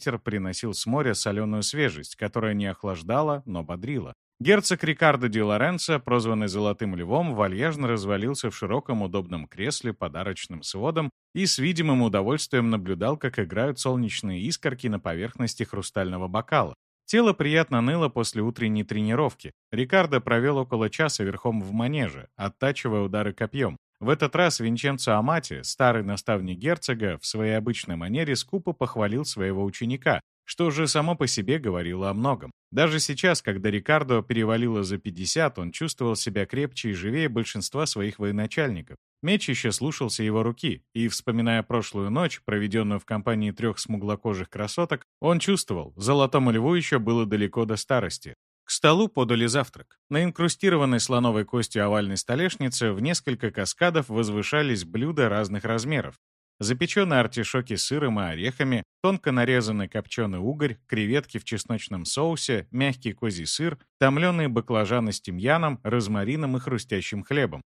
ветер приносил с моря соленую свежесть, которая не охлаждала, но бодрила. Герцог Рикардо ди Лоренцо, прозванный «Золотым львом», вальяжно развалился в широком удобном кресле подарочным сводом и с видимым удовольствием наблюдал, как играют солнечные искорки на поверхности хрустального бокала. Тело приятно ныло после утренней тренировки. Рикардо провел около часа верхом в манеже, оттачивая удары копьем. В этот раз Винченцо Амати, старый наставник герцога, в своей обычной манере скупо похвалил своего ученика, что уже само по себе говорило о многом. Даже сейчас, когда Рикардо перевалило за 50, он чувствовал себя крепче и живее большинства своих военачальников. Меч еще слушался его руки, и, вспоминая прошлую ночь, проведенную в компании трех смуглокожих красоток, он чувствовал, золотому льву еще было далеко до старости. К столу подали завтрак. На инкрустированной слоновой костью овальной столешнице в несколько каскадов возвышались блюда разных размеров. Запеченные артишоки с сыром и орехами, тонко нарезанный копченый угорь, креветки в чесночном соусе, мягкий козий сыр, томленые баклажаны с тимьяном, розмарином и хрустящим хлебом.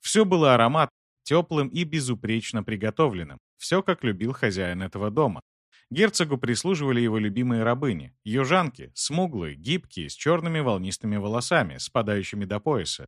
Все было аромат, теплым и безупречно приготовленным. Все, как любил хозяин этого дома. Герцогу прислуживали его любимые рабыни, южанки, смуглые, гибкие, с черными волнистыми волосами, спадающими до пояса.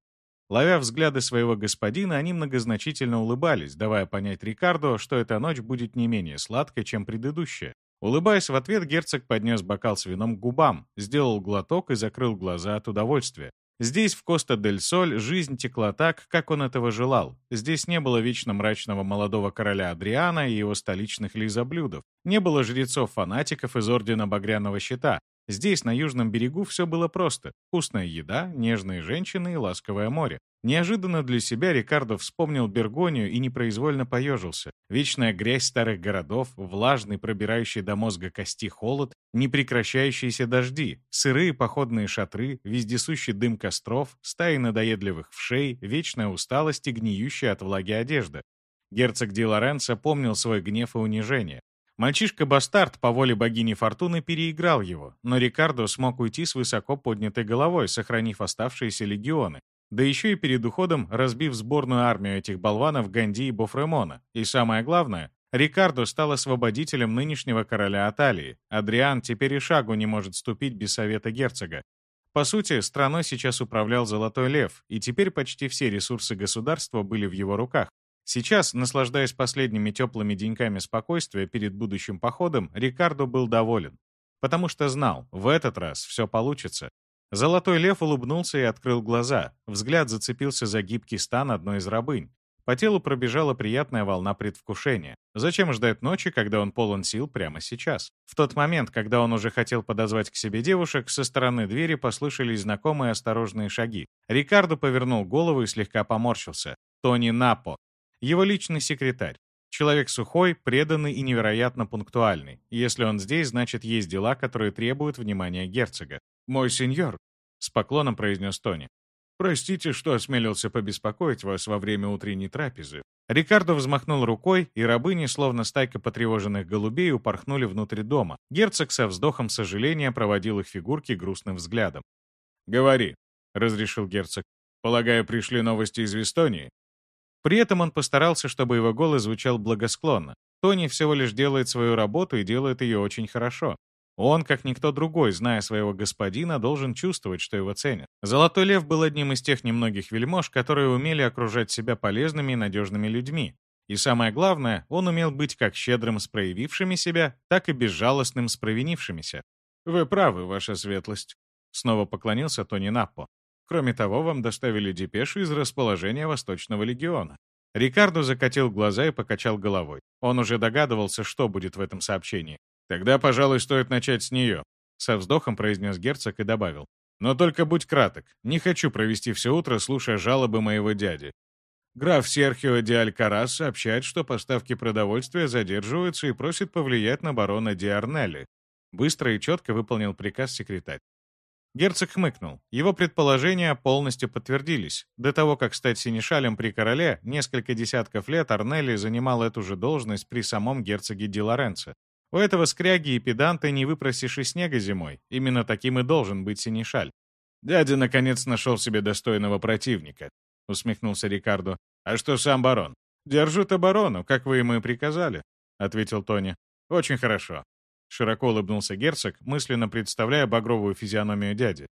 Ловя взгляды своего господина, они многозначительно улыбались, давая понять Рикардо, что эта ночь будет не менее сладкой, чем предыдущая. Улыбаясь в ответ, герцог поднес бокал с вином к губам, сделал глоток и закрыл глаза от удовольствия. Здесь, в Коста-дель-Соль, жизнь текла так, как он этого желал. Здесь не было вечно мрачного молодого короля Адриана и его столичных лизоблюдов. Не было жрецов-фанатиков из Ордена Багряного Щита. Здесь, на южном берегу, все было просто. Вкусная еда, нежные женщины и ласковое море. Неожиданно для себя Рикардо вспомнил Бергонию и непроизвольно поежился. Вечная грязь старых городов, влажный, пробирающий до мозга кости холод, непрекращающиеся дожди, сырые походные шатры, вездесущий дым костров, стаи надоедливых вшей, вечная усталость и гниющая от влаги одежда. Герцог Ди Лоренцо помнил свой гнев и унижение. Мальчишка-бастард по воле богини Фортуны переиграл его, но Рикардо смог уйти с высоко поднятой головой, сохранив оставшиеся легионы, да еще и перед уходом разбив сборную армию этих болванов Ганди и Бофремона. И самое главное, Рикардо стал освободителем нынешнего короля Аталии. Адриан теперь и шагу не может ступить без совета герцога. По сути, страной сейчас управлял Золотой Лев, и теперь почти все ресурсы государства были в его руках. Сейчас, наслаждаясь последними теплыми деньками спокойствия перед будущим походом, Рикардо был доволен. Потому что знал, в этот раз все получится. Золотой лев улыбнулся и открыл глаза. Взгляд зацепился за гибкий стан одной из рабынь. По телу пробежала приятная волна предвкушения. Зачем ждать ночи, когда он полон сил прямо сейчас? В тот момент, когда он уже хотел подозвать к себе девушек, со стороны двери послышались знакомые осторожные шаги. Рикардо повернул голову и слегка поморщился. Тони Напо. Его личный секретарь. Человек сухой, преданный и невероятно пунктуальный. Если он здесь, значит, есть дела, которые требуют внимания герцога. «Мой сеньор», — с поклоном произнес Тони. «Простите, что осмелился побеспокоить вас во время утренней трапезы». Рикардо взмахнул рукой, и рабыни, словно стайка потревоженных голубей, упорхнули внутрь дома. Герцог со вздохом сожаления проводил их фигурки грустным взглядом. «Говори», — разрешил герцог. «Полагаю, пришли новости из Вестонии?» При этом он постарался, чтобы его голос звучал благосклонно. Тони всего лишь делает свою работу и делает ее очень хорошо. Он, как никто другой, зная своего господина, должен чувствовать, что его ценят. Золотой лев был одним из тех немногих вельмож, которые умели окружать себя полезными и надежными людьми. И самое главное, он умел быть как щедрым с проявившими себя, так и безжалостным с провинившимися. «Вы правы, ваша светлость», — снова поклонился Тони Наппо. «Кроме того, вам доставили депеши из расположения Восточного легиона». Рикардо закатил глаза и покачал головой. Он уже догадывался, что будет в этом сообщении. «Тогда, пожалуй, стоит начать с нее», — со вздохом произнес герцог и добавил. «Но только будь краток. Не хочу провести все утро, слушая жалобы моего дяди. Граф Серхио де Алькарас сообщает, что поставки продовольствия задерживаются и просит повлиять на барона Ди Арнелли». Быстро и четко выполнил приказ секретарь. Герцог хмыкнул. Его предположения полностью подтвердились. До того, как стать синешалем при короле, несколько десятков лет Арнелли занимал эту же должность при самом герцоге Ди Лоренцо. У этого скряги и педанта не выпросишь и снега зимой. Именно таким и должен быть Синишаль. «Дядя, наконец, нашел себе достойного противника», — усмехнулся Рикардо. «А что сам барон?» «Держут оборону, как вы ему и приказали», — ответил Тони. «Очень хорошо. Широко улыбнулся герцог, мысленно представляя багровую физиономию дяди.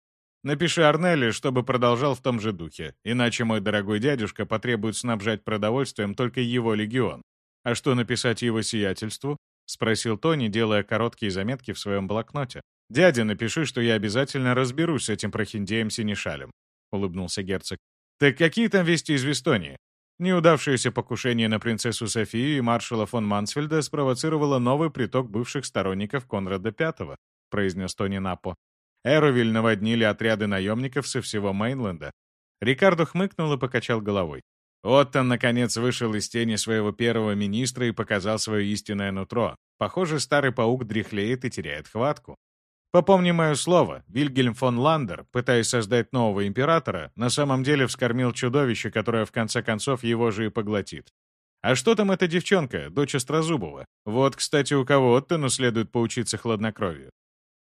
«Напиши Арнелли, чтобы продолжал в том же духе, иначе мой дорогой дядюшка потребует снабжать продовольствием только его легион. А что написать его сиятельству?» — спросил Тони, делая короткие заметки в своем блокноте. «Дядя, напиши, что я обязательно разберусь с этим прохиндеем Синишалем», — улыбнулся герцог. «Так какие там вести из Вестонии?» Неудавшееся покушение на принцессу Софию и маршала фон Мансфельда спровоцировало новый приток бывших сторонников Конрада V, произнес Тони Напо. Эровиль наводнили отряды наемников со всего Мейнленда. Рикардо хмыкнул и покачал головой. Оттон, наконец, вышел из тени своего первого министра и показал свое истинное нутро. Похоже, старый паук дряхлеет и теряет хватку. Попомни мое слово, Вильгельм фон Ландер, пытаясь создать нового императора, на самом деле вскормил чудовище, которое в конце концов его же и поглотит. А что там эта девчонка, дочь Острозубова? Вот, кстати, у кого Оттону следует поучиться хладнокровию.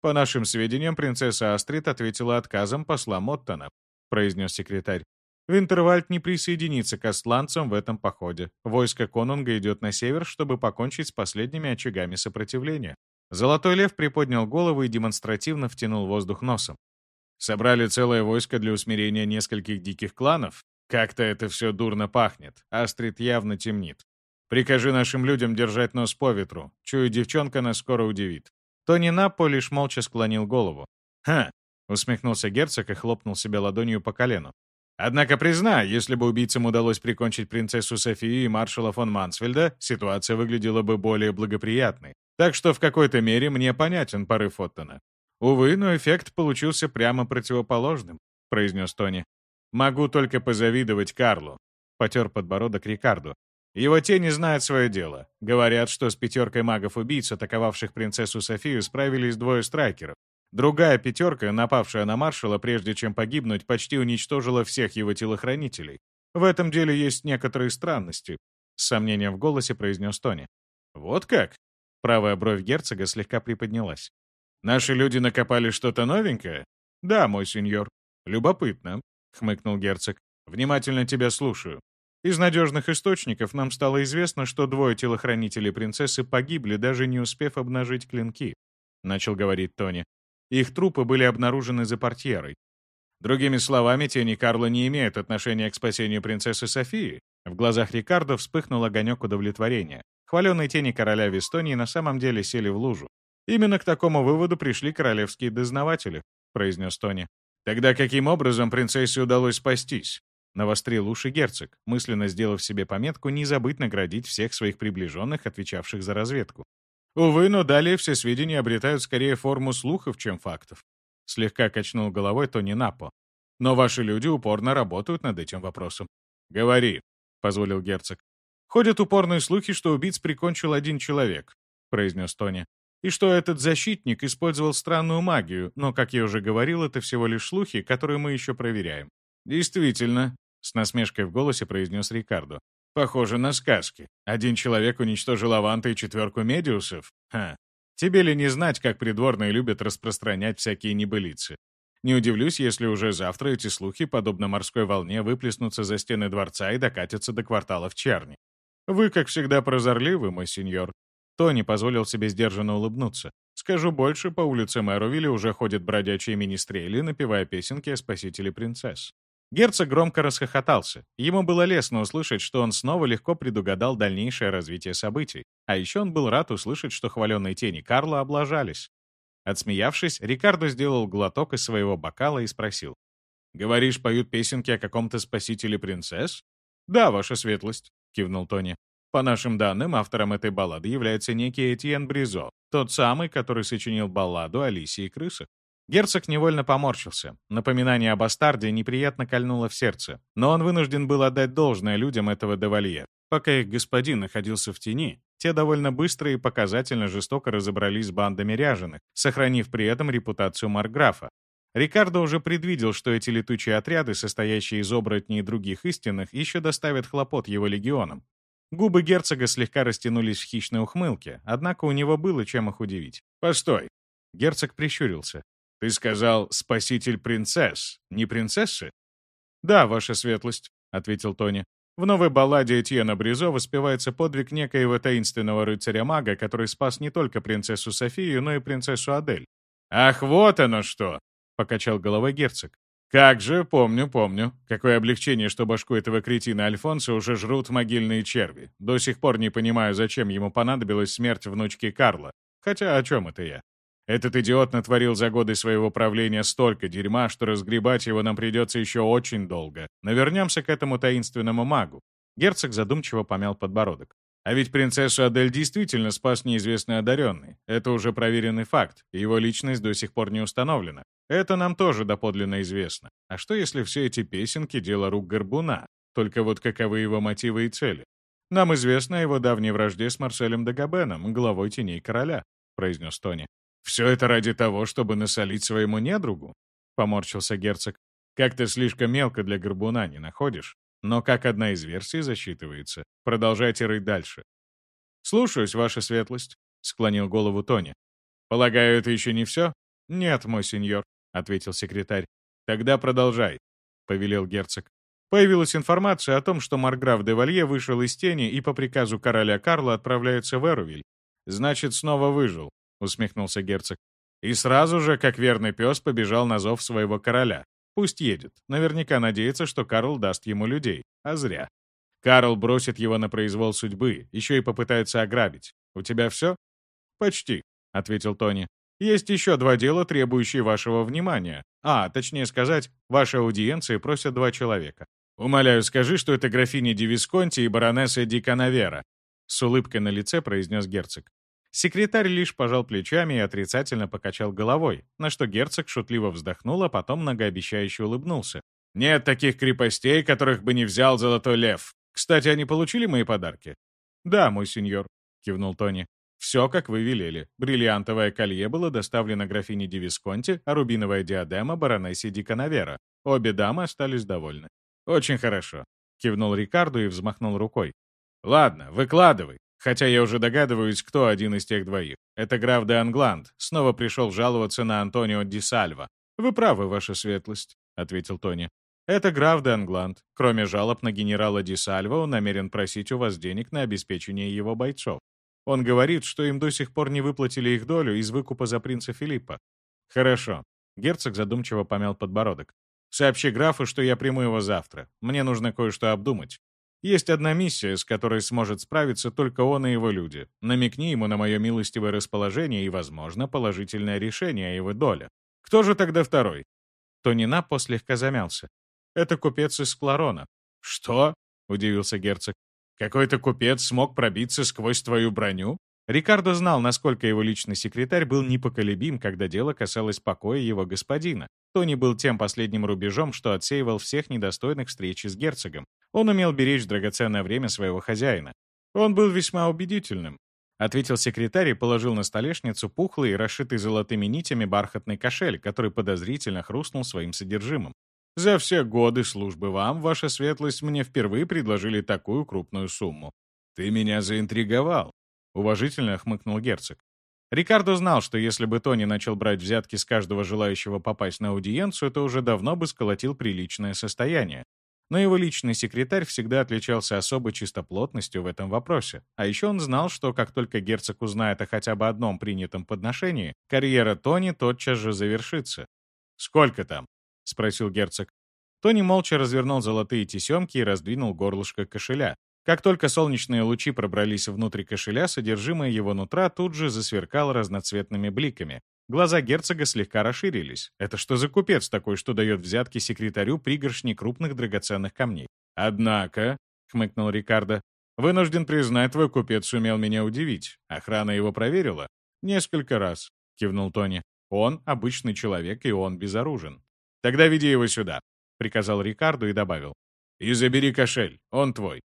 По нашим сведениям, принцесса Астрид ответила отказом посла Моттона, произнес секретарь. Винтервальд не присоединится к астланцам в этом походе. Войско Конунга идет на север, чтобы покончить с последними очагами сопротивления. Золотой лев приподнял голову и демонстративно втянул воздух носом. Собрали целое войско для усмирения нескольких диких кланов? Как-то это все дурно пахнет. Астрид явно темнит. Прикажи нашим людям держать нос по ветру. Чую, девчонка нас скоро удивит. Тони Напо лишь молча склонил голову. «Ха!» — усмехнулся герцог и хлопнул себя ладонью по колену. Однако признай, если бы убийцам удалось прикончить принцессу Софию и маршала фон Мансфельда, ситуация выглядела бы более благоприятной. Так что в какой-то мере мне понятен порыв Оттона. Увы, но эффект получился прямо противоположным, произнес Тони. Могу только позавидовать Карлу. Потер подбородок Рикарду. Его тени знают свое дело. Говорят, что с пятеркой магов-убийц, атаковавших принцессу Софию, справились двое страйкеров. Другая пятерка, напавшая на маршала, прежде чем погибнуть, почти уничтожила всех его телохранителей. В этом деле есть некоторые странности, с сомнением в голосе произнес Тони. Вот как? Правая бровь герцога слегка приподнялась. «Наши люди накопали что-то новенькое?» «Да, мой сеньор». «Любопытно», — хмыкнул герцог. «Внимательно тебя слушаю. Из надежных источников нам стало известно, что двое телохранителей принцессы погибли, даже не успев обнажить клинки», — начал говорить Тони. «Их трупы были обнаружены за портьерой. Другими словами, тени Карла не имеют отношения к спасению принцессы Софии. В глазах Рикардо вспыхнул огонек удовлетворения. Хваленные тени короля в Эстонии на самом деле сели в лужу. Именно к такому выводу пришли королевские дознаватели, произнес Тони. Тогда каким образом принцессе удалось спастись? Навострил уши герцог, мысленно сделав себе пометку не забыть наградить всех своих приближенных, отвечавших за разведку. Увы, но далее все сведения обретают скорее форму слухов, чем фактов. Слегка качнул головой Тони Напо. Но ваши люди упорно работают над этим вопросом. «Говори», — позволил герцог. «Ходят упорные слухи, что убийц прикончил один человек», — произнес Тони. «И что этот защитник использовал странную магию, но, как я уже говорил, это всего лишь слухи, которые мы еще проверяем». «Действительно», — с насмешкой в голосе произнес Рикардо. «Похоже на сказки. Один человек уничтожил Аванта и четверку Медиусов? Ха. Тебе ли не знать, как придворные любят распространять всякие небылицы? Не удивлюсь, если уже завтра эти слухи, подобно морской волне, выплеснутся за стены дворца и докатятся до кварталов Чарни. «Вы, как всегда, прозорливы, мой сеньор». Тони позволил себе сдержанно улыбнуться. «Скажу больше, по улице Мэровилли уже ходят бродячие министрели, напевая песенки о спасителе принцесс». Герцог громко расхохотался. Ему было лестно услышать, что он снова легко предугадал дальнейшее развитие событий. А еще он был рад услышать, что хваленные тени Карла облажались. Отсмеявшись, Рикардо сделал глоток из своего бокала и спросил. «Говоришь, поют песенки о каком-то спасителе принцесс?» «Да, ваша светлость», — кивнул Тони. «По нашим данным, автором этой баллады является некий Этьен Бризо, тот самый, который сочинил балладу Алисии и крысах». Герцог невольно поморщился. Напоминание о бастарде неприятно кольнуло в сердце, но он вынужден был отдать должное людям этого девалье. Пока их господин находился в тени, те довольно быстро и показательно жестоко разобрались с бандами ряженых, сохранив при этом репутацию Марграфа, Рикардо уже предвидел, что эти летучие отряды, состоящие из оборотней и других истинных, еще доставят хлопот его легионам. Губы герцога слегка растянулись в хищной ухмылке, однако у него было чем их удивить. «Постой!» Герцог прищурился. «Ты сказал «спаситель принцесс», не принцессы?» «Да, ваша светлость», — ответил Тони. В новой балладе Этьена Бризо воспевается подвиг некоего таинственного рыцаря-мага, который спас не только принцессу Софию, но и принцессу Адель. «Ах, вот оно что!» — покачал головой герцог. «Как же, помню, помню. Какое облегчение, что башку этого кретина Альфонса уже жрут могильные черви. До сих пор не понимаю, зачем ему понадобилась смерть внучки Карла. Хотя о чем это я? Этот идиот натворил за годы своего правления столько дерьма, что разгребать его нам придется еще очень долго. Но вернемся к этому таинственному магу. Герцог задумчиво помял подбородок. А ведь принцессу Адель действительно спас неизвестный одаренный. Это уже проверенный факт, и его личность до сих пор не установлена. Это нам тоже доподлинно известно. А что если все эти песенки — дело рук Горбуна? Только вот каковы его мотивы и цели? Нам известно о его давней вражде с Марселем Дагабеном, главой теней короля, — произнес Тони. «Все это ради того, чтобы насолить своему недругу?» — поморщился герцог. «Как-то слишком мелко для горбуна, не находишь? Но как одна из версий засчитывается. Продолжайте рыть дальше». «Слушаюсь, ваша светлость», — склонил голову Тони. «Полагаю, это еще не все?» «Нет, мой сеньор», — ответил секретарь. «Тогда продолжай», — повелел герцог. Появилась информация о том, что Марграф де Валье вышел из тени и по приказу короля Карла отправляется в Эрувиль. Значит, снова выжил усмехнулся герцог. И сразу же, как верный пес, побежал на зов своего короля. Пусть едет. Наверняка надеется, что Карл даст ему людей. А зря. Карл бросит его на произвол судьбы, еще и попытается ограбить. У тебя все? Почти, ответил Тони. Есть еще два дела, требующие вашего внимания. А, точнее сказать, вашей аудиенции просят два человека. Умоляю, скажи, что это графиня Ди Висконти и баронесса Ди Канавера. С улыбкой на лице произнес герцог. Секретарь лишь пожал плечами и отрицательно покачал головой, на что герцог шутливо вздохнул, а потом многообещающе улыбнулся. «Нет таких крепостей, которых бы не взял Золотой Лев. Кстати, они получили мои подарки?» «Да, мой сеньор», — кивнул Тони. «Все, как вы велели. Бриллиантовое колье было доставлено графине Ди Висконти, а рубиновая диадема — баронессе Ди Канавера. Обе дамы остались довольны». «Очень хорошо», — кивнул Рикарду и взмахнул рукой. «Ладно, выкладывай. Хотя я уже догадываюсь, кто один из тех двоих. Это граф де Англанд. Снова пришел жаловаться на Антонио Ди Сальва. «Вы правы, ваша светлость», — ответил Тони. «Это граф де Англанд. Кроме жалоб на генерала Ди Сальва, он намерен просить у вас денег на обеспечение его бойцов. Он говорит, что им до сих пор не выплатили их долю из выкупа за принца Филиппа». «Хорошо». Герцог задумчиво помял подбородок. «Сообщи графу, что я приму его завтра. Мне нужно кое-что обдумать. Есть одна миссия, с которой сможет справиться только он и его люди. Намекни ему на мое милостивое расположение и, возможно, положительное решение о его доле. Кто же тогда второй? Тонина слегка замялся. Это купец из Скларона. Что? Удивился герцог. Какой-то купец смог пробиться сквозь твою броню? Рикардо знал, насколько его личный секретарь был непоколебим, когда дело касалось покоя его господина. Тони был тем последним рубежом, что отсеивал всех недостойных встречи с герцогом. Он умел беречь драгоценное время своего хозяина. Он был весьма убедительным. Ответил секретарь и положил на столешницу пухлый, расшитый золотыми нитями бархатный кошель, который подозрительно хрустнул своим содержимым. «За все годы службы вам, ваша светлость, мне впервые предложили такую крупную сумму. Ты меня заинтриговал», — уважительно хмыкнул герцог. Рикардо знал, что если бы Тони начал брать взятки с каждого желающего попасть на аудиенцию, то уже давно бы сколотил приличное состояние. Но его личный секретарь всегда отличался особой чистоплотностью в этом вопросе. А еще он знал, что как только герцог узнает о хотя бы одном принятом подношении, карьера Тони тотчас же завершится. «Сколько там?» — спросил герцог. Тони молча развернул золотые тесемки и раздвинул горлышко кошеля. Как только солнечные лучи пробрались внутрь кошеля, содержимое его нутра тут же засверкало разноцветными бликами. Глаза герцога слегка расширились. Это что за купец такой, что дает взятки секретарю пригоршни крупных драгоценных камней? «Однако», — хмыкнул Рикардо, — «вынужден признать, твой купец сумел меня удивить. Охрана его проверила?» «Несколько раз», — кивнул Тони. «Он обычный человек, и он безоружен». «Тогда веди его сюда», — приказал Рикардо и добавил. «И забери кошель, он твой».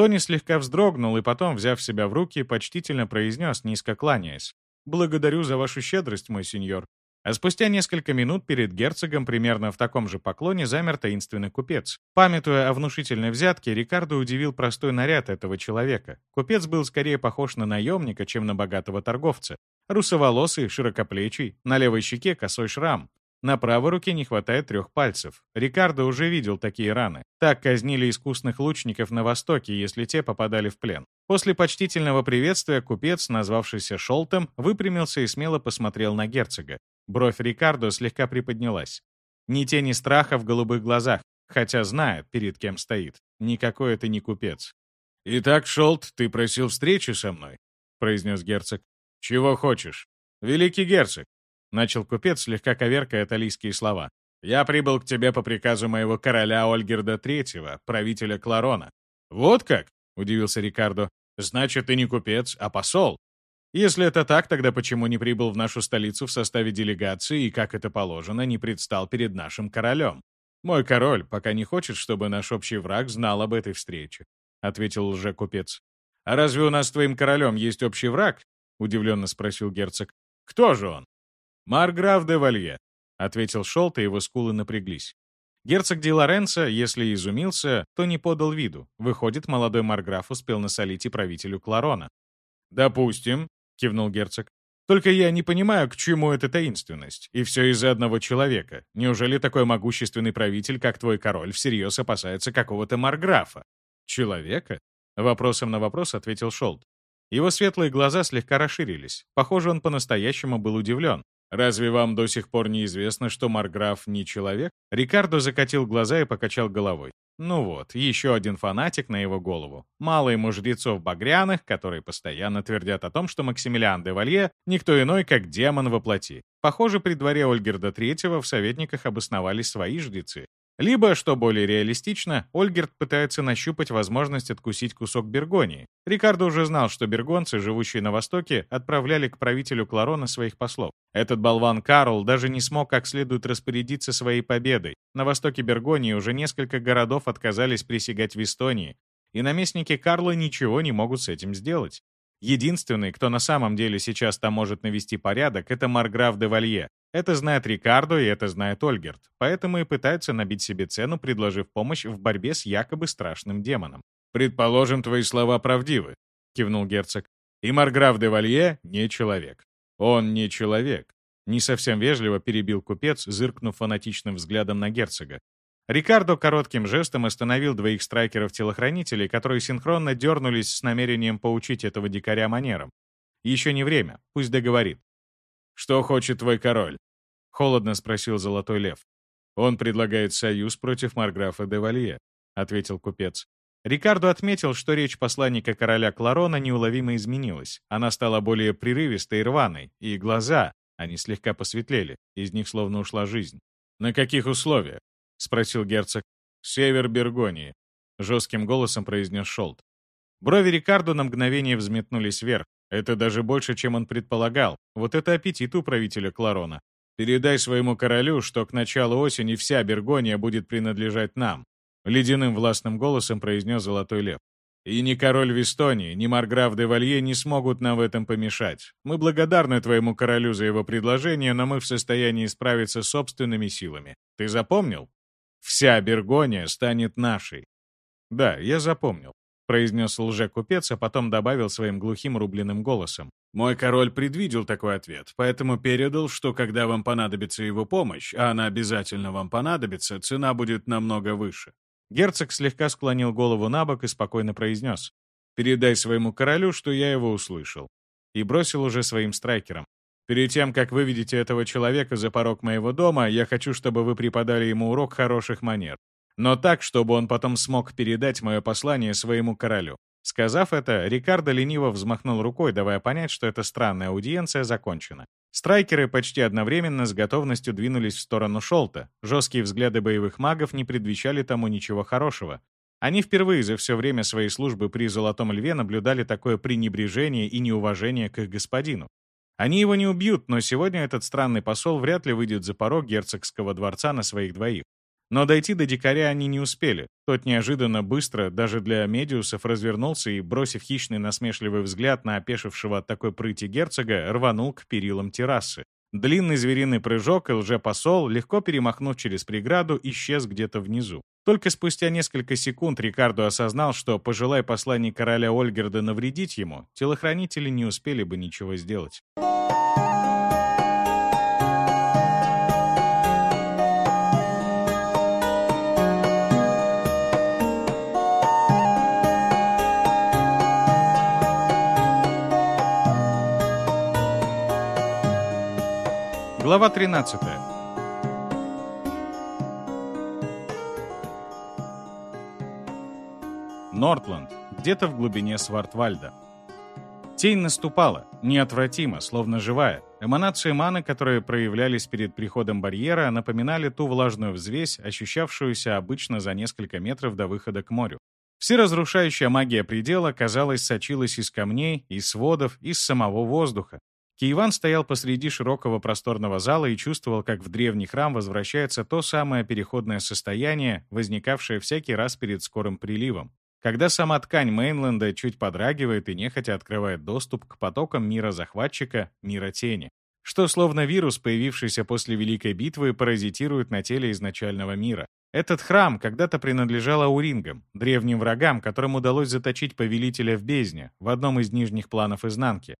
Тони слегка вздрогнул и потом, взяв себя в руки, почтительно произнес, низко кланяясь. «Благодарю за вашу щедрость, мой сеньор». А спустя несколько минут перед герцогом примерно в таком же поклоне замер таинственный купец. Памятуя о внушительной взятке, Рикардо удивил простой наряд этого человека. Купец был скорее похож на наемника, чем на богатого торговца. Русоволосый, широкоплечий, на левой щеке косой шрам. На правой руке не хватает трех пальцев. Рикардо уже видел такие раны. Так казнили искусных лучников на Востоке, если те попадали в плен. После почтительного приветствия купец, назвавшийся Шолтом, выпрямился и смело посмотрел на герцога. Бровь Рикардо слегка приподнялась. Ни тени страха в голубых глазах, хотя знает, перед кем стоит. Никакой это не купец. «Итак, Шолт, ты просил встречи со мной?» — произнес герцог. «Чего хочешь?» «Великий герцог», — начал купец, слегка коверкая италийские слова. «Я прибыл к тебе по приказу моего короля Ольгерда III, правителя Кларона». «Вот как?» — удивился Рикардо. «Значит, ты не купец, а посол. Если это так, тогда почему не прибыл в нашу столицу в составе делегации и, как это положено, не предстал перед нашим королем? Мой король пока не хочет, чтобы наш общий враг знал об этой встрече», — ответил лже-купец. «А разве у нас с твоим королем есть общий враг?» — удивленно спросил герцог. «Кто же он?» «Марграф де Валье», — ответил Шолт, и его скулы напряглись. Герцог Ди Лоренцо, если изумился, то не подал виду. Выходит, молодой Марграф успел насолить и правителю Кларона. «Допустим», — кивнул герцог. «Только я не понимаю, к чему эта таинственность. И все из-за одного человека. Неужели такой могущественный правитель, как твой король, всерьез опасается какого-то Марграфа?» «Человека?» — вопросом на вопрос ответил Шолт. Его светлые глаза слегка расширились. Похоже, он по-настоящему был удивлен. «Разве вам до сих пор не известно, что Марграф не человек?» Рикардо закатил глаза и покачал головой. Ну вот, еще один фанатик на его голову. Мало ему жрецов багряных, которые постоянно твердят о том, что Максимилиан де Валье — никто иной, как демон во плоти. Похоже, при дворе Ольгерда III в советниках обосновались свои жрецы. Либо, что более реалистично, Ольгерт пытается нащупать возможность откусить кусок Бергонии. Рикардо уже знал, что бергонцы, живущие на Востоке, отправляли к правителю Кларона своих послов. Этот болван Карл даже не смог как следует распорядиться своей победой. На востоке Бергонии уже несколько городов отказались присягать в Эстонии, и наместники Карла ничего не могут с этим сделать. Единственный, кто на самом деле сейчас там может навести порядок, это Марграф де Валье. Это знает Рикардо и это знает Ольгерт, поэтому и пытаются набить себе цену, предложив помощь в борьбе с якобы страшным демоном. «Предположим, твои слова правдивы», — кивнул герцог. «И Марграф де Валье не человек. Он не человек». Не совсем вежливо перебил купец, зыркнув фанатичным взглядом на герцога. Рикардо коротким жестом остановил двоих страйкеров-телохранителей, которые синхронно дернулись с намерением поучить этого дикаря манерам. Еще не время, пусть договорит. «Что хочет твой король?» — холодно спросил Золотой Лев. «Он предлагает союз против Марграфа де Валье», — ответил купец. Рикардо отметил, что речь посланника короля Кларона неуловимо изменилась. Она стала более прерывистой и рваной, и глаза, они слегка посветлели, из них словно ушла жизнь. «На каких условиях?» — спросил герцог. «Север Бергонии», — жестким голосом произнес Шолт. Брови Рикардо на мгновение взметнулись вверх, это даже больше, чем он предполагал. Вот это аппетит у правителя Кларона. Передай своему королю, что к началу осени вся Бергония будет принадлежать нам. Ледяным властным голосом произнес Золотой Лев. И ни король Вестонии, ни Марграф де Валье не смогут нам в этом помешать. Мы благодарны твоему королю за его предложение, но мы в состоянии справиться собственными силами. Ты запомнил? Вся Бергония станет нашей. Да, я запомнил произнес лже-купец, а потом добавил своим глухим рубленым голосом. «Мой король предвидел такой ответ, поэтому передал, что когда вам понадобится его помощь, а она обязательно вам понадобится, цена будет намного выше». Герцог слегка склонил голову на бок и спокойно произнес. «Передай своему королю, что я его услышал». И бросил уже своим страйкерам. «Перед тем, как вы видите этого человека за порог моего дома, я хочу, чтобы вы преподали ему урок хороших манер но так, чтобы он потом смог передать мое послание своему королю. Сказав это, Рикардо лениво взмахнул рукой, давая понять, что эта странная аудиенция закончена. Страйкеры почти одновременно с готовностью двинулись в сторону Шолта. Жесткие взгляды боевых магов не предвещали тому ничего хорошего. Они впервые за все время своей службы при Золотом Льве наблюдали такое пренебрежение и неуважение к их господину. Они его не убьют, но сегодня этот странный посол вряд ли выйдет за порог герцогского дворца на своих двоих. Но дойти до дикаря они не успели. Тот неожиданно быстро, даже для медиусов, развернулся и, бросив хищный насмешливый взгляд на опешившего от такой прыти герцога, рванул к перилам террасы. Длинный звериный прыжок и лжепосол, легко перемахнув через преграду, исчез где-то внизу. Только спустя несколько секунд Рикардо осознал, что, пожелай посланник короля Ольгерда навредить ему, телохранители не успели бы ничего сделать. Глава 13. Нортланд, где-то в глубине Свартвальда. Тень наступала, неотвратимо, словно живая. Эманации маны, которые проявлялись перед приходом барьера, напоминали ту влажную взвесь, ощущавшуюся обычно за несколько метров до выхода к морю. Всеразрушающая магия предела, казалось, сочилась из камней, из сводов, из самого воздуха. Киеван стоял посреди широкого просторного зала и чувствовал, как в древний храм возвращается то самое переходное состояние, возникавшее всякий раз перед скорым приливом. Когда сама ткань Мейнленда чуть подрагивает и нехотя открывает доступ к потокам мира захватчика, мира тени, что словно вирус, появившийся после Великой битвы, паразитирует на теле изначального мира. Этот храм когда-то принадлежал аурингам, древним врагам, которым удалось заточить повелителя в бездне, в одном из нижних планов изнанки.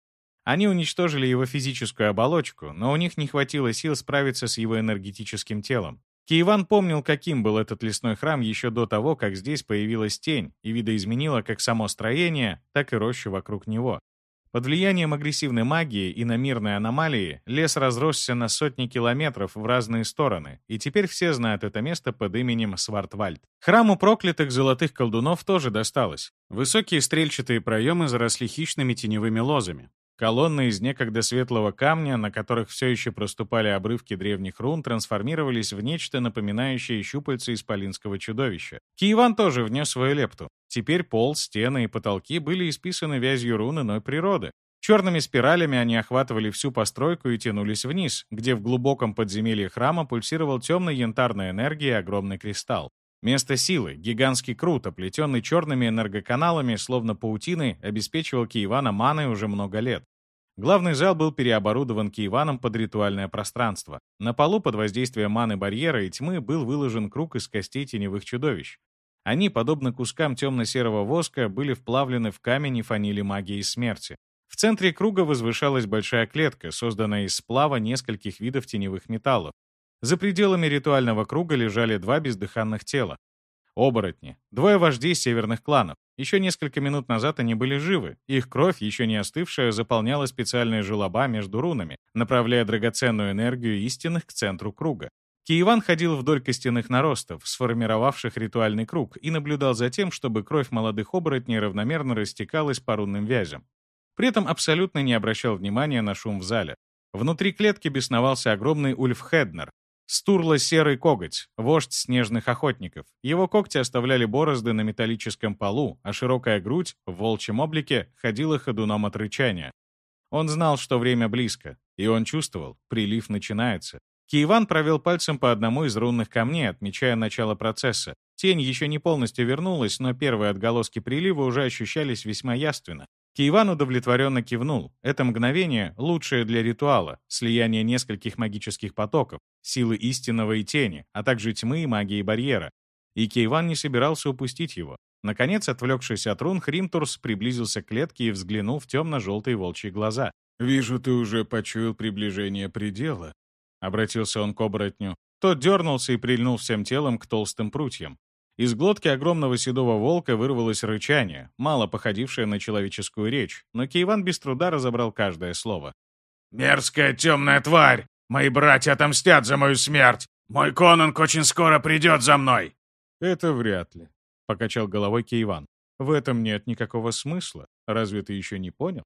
Они уничтожили его физическую оболочку, но у них не хватило сил справиться с его энергетическим телом. Киеван помнил, каким был этот лесной храм еще до того, как здесь появилась тень и видоизменила как само строение, так и рощу вокруг него. Под влиянием агрессивной магии и намирной аномалии лес разросся на сотни километров в разные стороны, и теперь все знают это место под именем Свартвальд. Храму проклятых золотых колдунов тоже досталось. Высокие стрельчатые проемы заросли хищными теневыми лозами. Колонны из некогда светлого камня, на которых все еще проступали обрывки древних рун, трансформировались в нечто напоминающее щупальца исполинского чудовища. Киеван тоже внес свою лепту. Теперь пол, стены и потолки были исписаны вязью рун иной природы. Черными спиралями они охватывали всю постройку и тянулись вниз, где в глубоком подземелье храма пульсировал темной янтарной энергией огромный кристалл. Место силы, гигантский крут, оплетенный черными энергоканалами, словно паутиной, обеспечивал Киевана маной уже много лет. Главный зал был переоборудован Киеваном под ритуальное пространство. На полу под воздействием маны барьера и тьмы был выложен круг из костей теневых чудовищ. Они, подобно кускам темно-серого воска, были вплавлены в камень и фанили магии смерти. В центре круга возвышалась большая клетка, созданная из сплава нескольких видов теневых металлов. За пределами ритуального круга лежали два бездыханных тела. Оборотни, двое вождей северных кланов. Еще несколько минут назад они были живы. Их кровь, еще не остывшая, заполняла специальные желоба между рунами, направляя драгоценную энергию истинных к центру круга. Киеван ходил вдоль костяных наростов, сформировавших ритуальный круг, и наблюдал за тем, чтобы кровь молодых оборотней равномерно растекалась по рунным вязям. При этом абсолютно не обращал внимания на шум в зале. Внутри клетки бесновался огромный Ульф Хеднер, Стурло серый коготь, вождь снежных охотников. Его когти оставляли борозды на металлическом полу, а широкая грудь в волчьем облике ходила ходуном от рычания. Он знал, что время близко, и он чувствовал, прилив начинается. Киеван провел пальцем по одному из рунных камней, отмечая начало процесса. Тень еще не полностью вернулась, но первые отголоски прилива уже ощущались весьма яственно. Киеван удовлетворенно кивнул. Это мгновение лучшее для ритуала, слияние нескольких магических потоков, силы истинного и тени, а также тьмы магии барьера. И Киеван не собирался упустить его. Наконец, отвлекшись от рун, Хримтурс приблизился к клетке и взглянул в темно-желтые волчьи глаза. «Вижу, ты уже почуял приближение предела», — обратился он к оборотню. Тот дернулся и прильнул всем телом к толстым прутьям. Из глотки огромного седого волка вырвалось рычание, мало походившее на человеческую речь, но Кейван без труда разобрал каждое слово. «Мерзкая темная тварь! Мои братья отомстят за мою смерть! Мой конунг очень скоро придет за мной!» «Это вряд ли», — покачал головой Кейван. «В этом нет никакого смысла. Разве ты еще не понял?»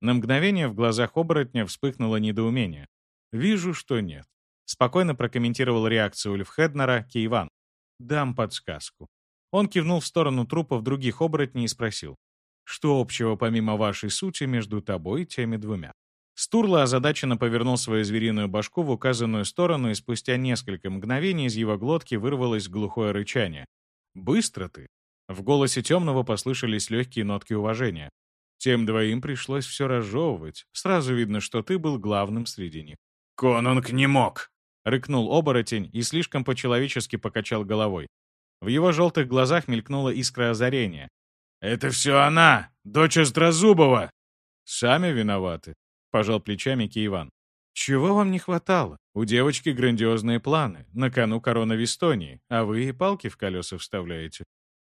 На мгновение в глазах оборотня вспыхнуло недоумение. «Вижу, что нет», — спокойно прокомментировал реакцию Ульфхеднера Кейван. Дам подсказку. Он кивнул в сторону трупов других оборотней и спросил. Что общего помимо вашей сути между тобой и теми двумя? Стурла озадаченно повернул свою звериную башку в указанную сторону, и спустя несколько мгновений из его глотки вырвалось глухое рычание. «Быстро ты!» В голосе темного послышались легкие нотки уважения. Тем двоим пришлось все разжевывать. Сразу видно, что ты был главным среди них. «Конунг не мог!» Рыкнул оборотень и слишком по-человечески покачал головой. В его желтых глазах мелькнула искра озарения. «Это все она, дочь Острозубова!» «Сами виноваты», — пожал плечами Киеван. «Чего вам не хватало? У девочки грандиозные планы. На кону корона Вестонии, а вы и палки в колеса вставляете.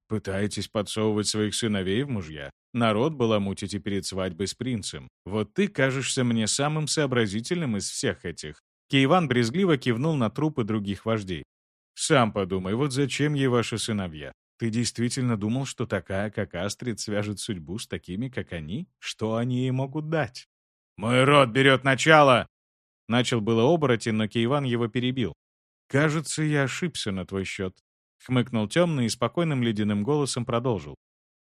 Пытаетесь подсовывать своих сыновей в мужья. Народ баламутите перед свадьбой с принцем. Вот ты кажешься мне самым сообразительным из всех этих. Кейван брезгливо кивнул на трупы других вождей. «Сам подумай, вот зачем ей ваши сыновья? Ты действительно думал, что такая, как Астрид, свяжет судьбу с такими, как они? Что они ей могут дать?» «Мой род берет начало!» Начал было оборотень, но Кейван его перебил. «Кажется, я ошибся на твой счет», — хмыкнул темный и спокойным ледяным голосом продолжил.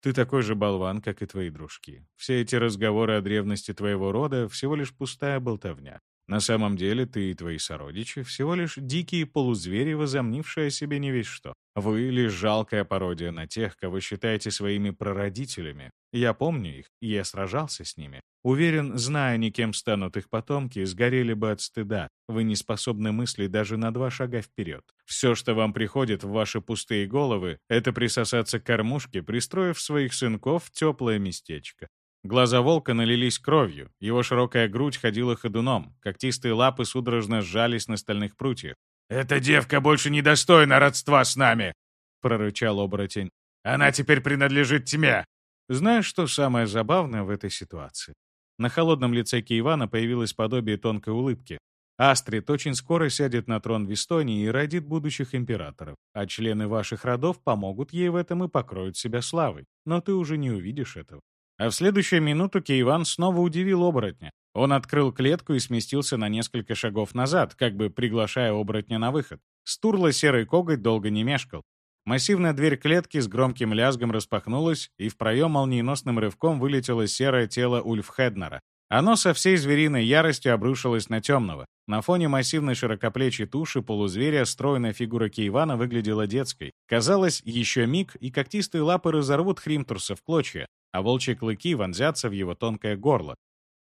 «Ты такой же болван, как и твои дружки. Все эти разговоры о древности твоего рода — всего лишь пустая болтовня. На самом деле ты и твои сородичи всего лишь дикие полузвери, возомнившие о себе не весь что. Вы лишь жалкая пародия на тех, кого считаете своими прародителями. Я помню их, и я сражался с ними. Уверен, зная ни кем станут их потомки, сгорели бы от стыда. Вы не способны мыслить даже на два шага вперед. Все, что вам приходит в ваши пустые головы, это присосаться к кормушке, пристроив своих сынков в теплое местечко. Глаза волка налились кровью, его широкая грудь ходила ходуном, когтистые лапы судорожно сжались на стальных прутьях. «Эта девка больше не достойна родства с нами!» — прорычал оборотень. «Она теперь принадлежит тьме!» Знаешь, что самое забавное в этой ситуации? На холодном лице Киевана появилось подобие тонкой улыбки. Астрид очень скоро сядет на трон в Эстонии и родит будущих императоров, а члены ваших родов помогут ей в этом и покроют себя славой. Но ты уже не увидишь этого. А в следующую минуту Кейван снова удивил оборотня. Он открыл клетку и сместился на несколько шагов назад, как бы приглашая оборотня на выход. Стурло серый коготь долго не мешкал. Массивная дверь клетки с громким лязгом распахнулась, и в проем молниеносным рывком вылетело серое тело Ульфхеднера. Оно со всей звериной яростью обрушилось на темного. На фоне массивной широкоплечей туши полузверя стройная фигура Кейвана выглядела детской. Казалось, еще миг, и когтистые лапы разорвут Хримтурса в клочья, а волчьи клыки вонзятся в его тонкое горло.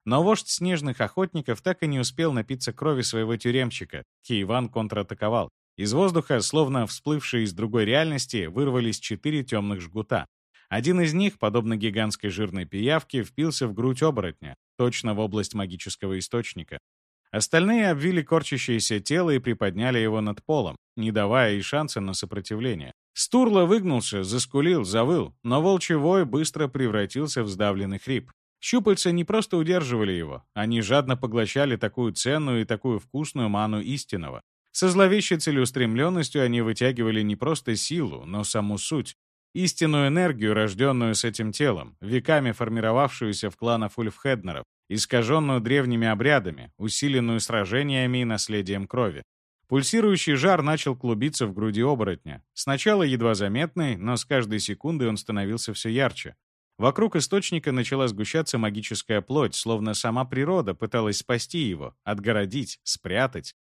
Но вождь снежных охотников так и не успел напиться крови своего тюремщика. Киеван контратаковал. Из воздуха, словно всплывшие из другой реальности, вырвались четыре темных жгута. Один из них, подобно гигантской жирной пиявке, впился в грудь оборотня, точно в область магического источника. Остальные обвили корчащееся тело и приподняли его над полом, не давая и шанса на сопротивление. Стурло выгнулся, заскулил, завыл, но волчий вой быстро превратился в сдавленный хрип. Щупальца не просто удерживали его, они жадно поглощали такую ценную и такую вкусную ману истинного. Со зловещей целеустремленностью они вытягивали не просто силу, но саму суть. Истинную энергию, рожденную с этим телом, веками формировавшуюся в кланах Ульфхеднеров, искаженную древними обрядами, усиленную сражениями и наследием крови. Пульсирующий жар начал клубиться в груди оборотня. Сначала едва заметный, но с каждой секундой он становился все ярче. Вокруг источника начала сгущаться магическая плоть, словно сама природа пыталась спасти его, отгородить, спрятать.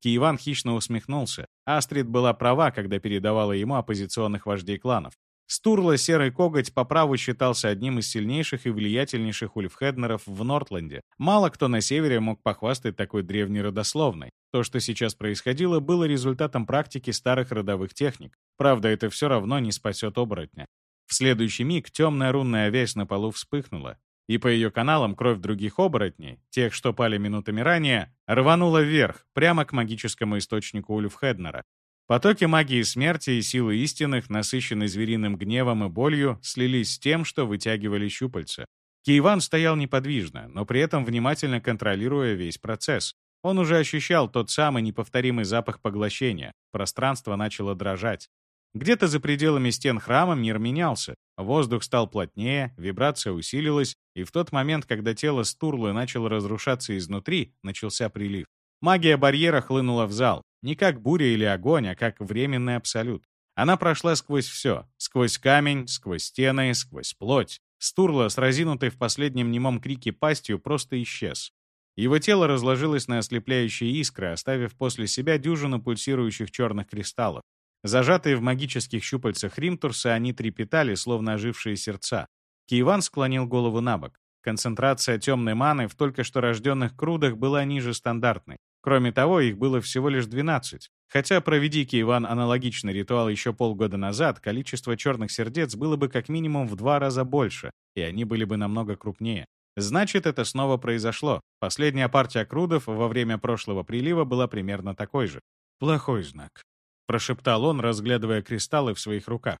Киеван хищно усмехнулся. Астрид была права, когда передавала ему оппозиционных вождей кланов. Стурла Серый Коготь по праву считался одним из сильнейших и влиятельнейших ульфхеднеров в Нортленде. Мало кто на севере мог похвастать такой древней родословной. То, что сейчас происходило, было результатом практики старых родовых техник. Правда, это все равно не спасет оборотня. В следующий миг темная рунная вязь на полу вспыхнула, и по ее каналам кровь других оборотней, тех, что пали минутами ранее, рванула вверх, прямо к магическому источнику Ульфхеднера. Потоки магии смерти и силы истинных, насыщенные звериным гневом и болью, слились с тем, что вытягивали щупальца. Киеван стоял неподвижно, но при этом внимательно контролируя весь процесс. Он уже ощущал тот самый неповторимый запах поглощения. Пространство начало дрожать. Где-то за пределами стен храма мир менялся. Воздух стал плотнее, вибрация усилилась, и в тот момент, когда тело Стурлы начало разрушаться изнутри, начался прилив. Магия барьера хлынула в зал. Не как буря или огонь, а как временный абсолют. Она прошла сквозь все. Сквозь камень, сквозь стены, сквозь плоть. Стурла с разинутой в последнем немом крике пастью просто исчез. Его тело разложилось на ослепляющие искры, оставив после себя дюжину пульсирующих черных кристаллов. Зажатые в магических щупальцах Римтурса, они трепетали, словно ожившие сердца. Киеван склонил голову на бок. Концентрация темной маны в только что рожденных крудах была ниже стандартной. Кроме того, их было всего лишь 12. Хотя, проведи Иван аналогичный ритуал еще полгода назад, количество черных сердец было бы как минимум в два раза больше, и они были бы намного крупнее. Значит, это снова произошло. Последняя партия крудов во время прошлого прилива была примерно такой же. «Плохой знак», — прошептал он, разглядывая кристаллы в своих руках.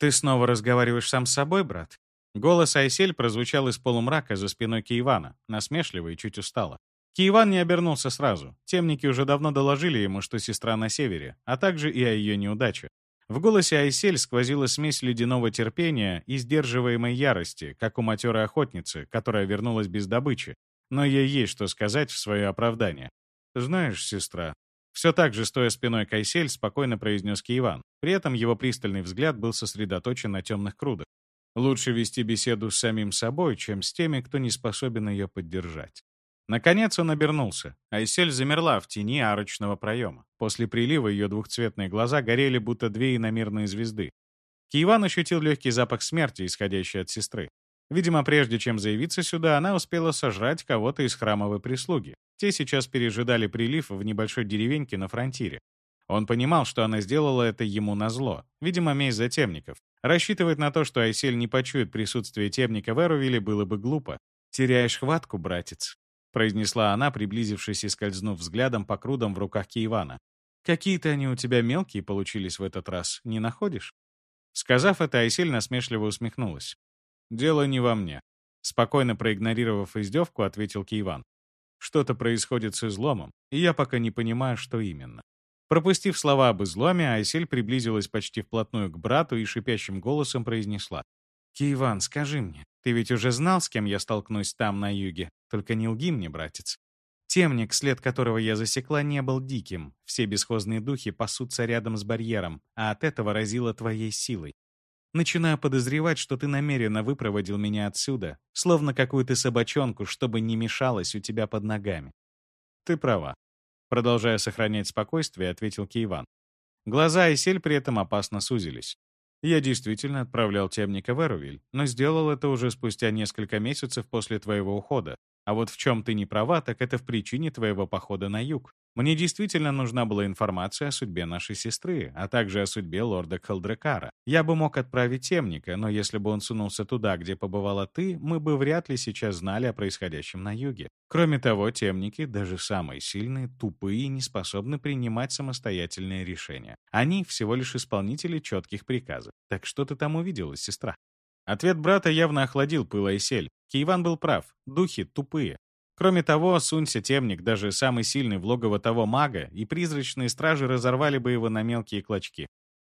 «Ты снова разговариваешь сам с собой, брат?» Голос Айсель прозвучал из полумрака за спиной Киевана, насмешливо и чуть устало. Киеван не обернулся сразу. Темники уже давно доложили ему, что сестра на севере, а также и о ее неудаче. В голосе Айсель сквозила смесь ледяного терпения и сдерживаемой ярости, как у матерой охотницы, которая вернулась без добычи. Но ей есть что сказать в свое оправдание. «Знаешь, сестра...» Все так же, стоя спиной к Айсель, спокойно произнес Киеван. При этом его пристальный взгляд был сосредоточен на темных крудах. Лучше вести беседу с самим собой, чем с теми, кто не способен ее поддержать. Наконец он обернулся. Айсель замерла в тени арочного проема. После прилива ее двухцветные глаза горели, будто две иномерные звезды. Киеван ощутил легкий запах смерти, исходящий от сестры. Видимо, прежде чем заявиться сюда, она успела сожрать кого-то из храмовой прислуги. Те сейчас пережидали прилив в небольшой деревеньке на фронтире. Он понимал, что она сделала это ему назло. Видимо, месть за темников. Рассчитывать на то, что Айсель не почует присутствие темника в Эрувиле, было бы глупо. «Теряешь хватку, братец», — произнесла она, приблизившись и скользнув взглядом по крудам в руках Киевана. «Какие-то они у тебя мелкие получились в этот раз, не находишь?» Сказав это, Айсель насмешливо усмехнулась. «Дело не во мне», — спокойно проигнорировав издевку, ответил Киеван. «Что-то происходит с изломом, и я пока не понимаю, что именно». Пропустив слова об изломе, Айсель приблизилась почти вплотную к брату и шипящим голосом произнесла. «Киеван, скажи мне, ты ведь уже знал, с кем я столкнусь там, на юге? Только не лги мне, братец. Темник, след которого я засекла, не был диким. Все бесхозные духи пасутся рядом с барьером, а от этого разило твоей силой. Начинаю подозревать, что ты намеренно выпроводил меня отсюда, словно какую-то собачонку, чтобы не мешалась у тебя под ногами. Ты права. Продолжая сохранять спокойствие, ответил Киеван. Глаза Айсель при этом опасно сузились. Я действительно отправлял темника в Эрувиль, но сделал это уже спустя несколько месяцев после твоего ухода. А вот в чем ты не права, так это в причине твоего похода на юг. Мне действительно нужна была информация о судьбе нашей сестры, а также о судьбе лорда Калдрекара. Я бы мог отправить темника, но если бы он сунулся туда, где побывала ты, мы бы вряд ли сейчас знали о происходящем на юге. Кроме того, темники, даже самые сильные, тупые и не способны принимать самостоятельные решения. Они всего лишь исполнители четких приказов. Так что ты там увидела, сестра? Ответ брата явно охладил пыл Айсель. Киеван был прав. Духи тупые. Кроме того, сунься темник, даже самый сильный в логово того мага, и призрачные стражи разорвали бы его на мелкие клочки.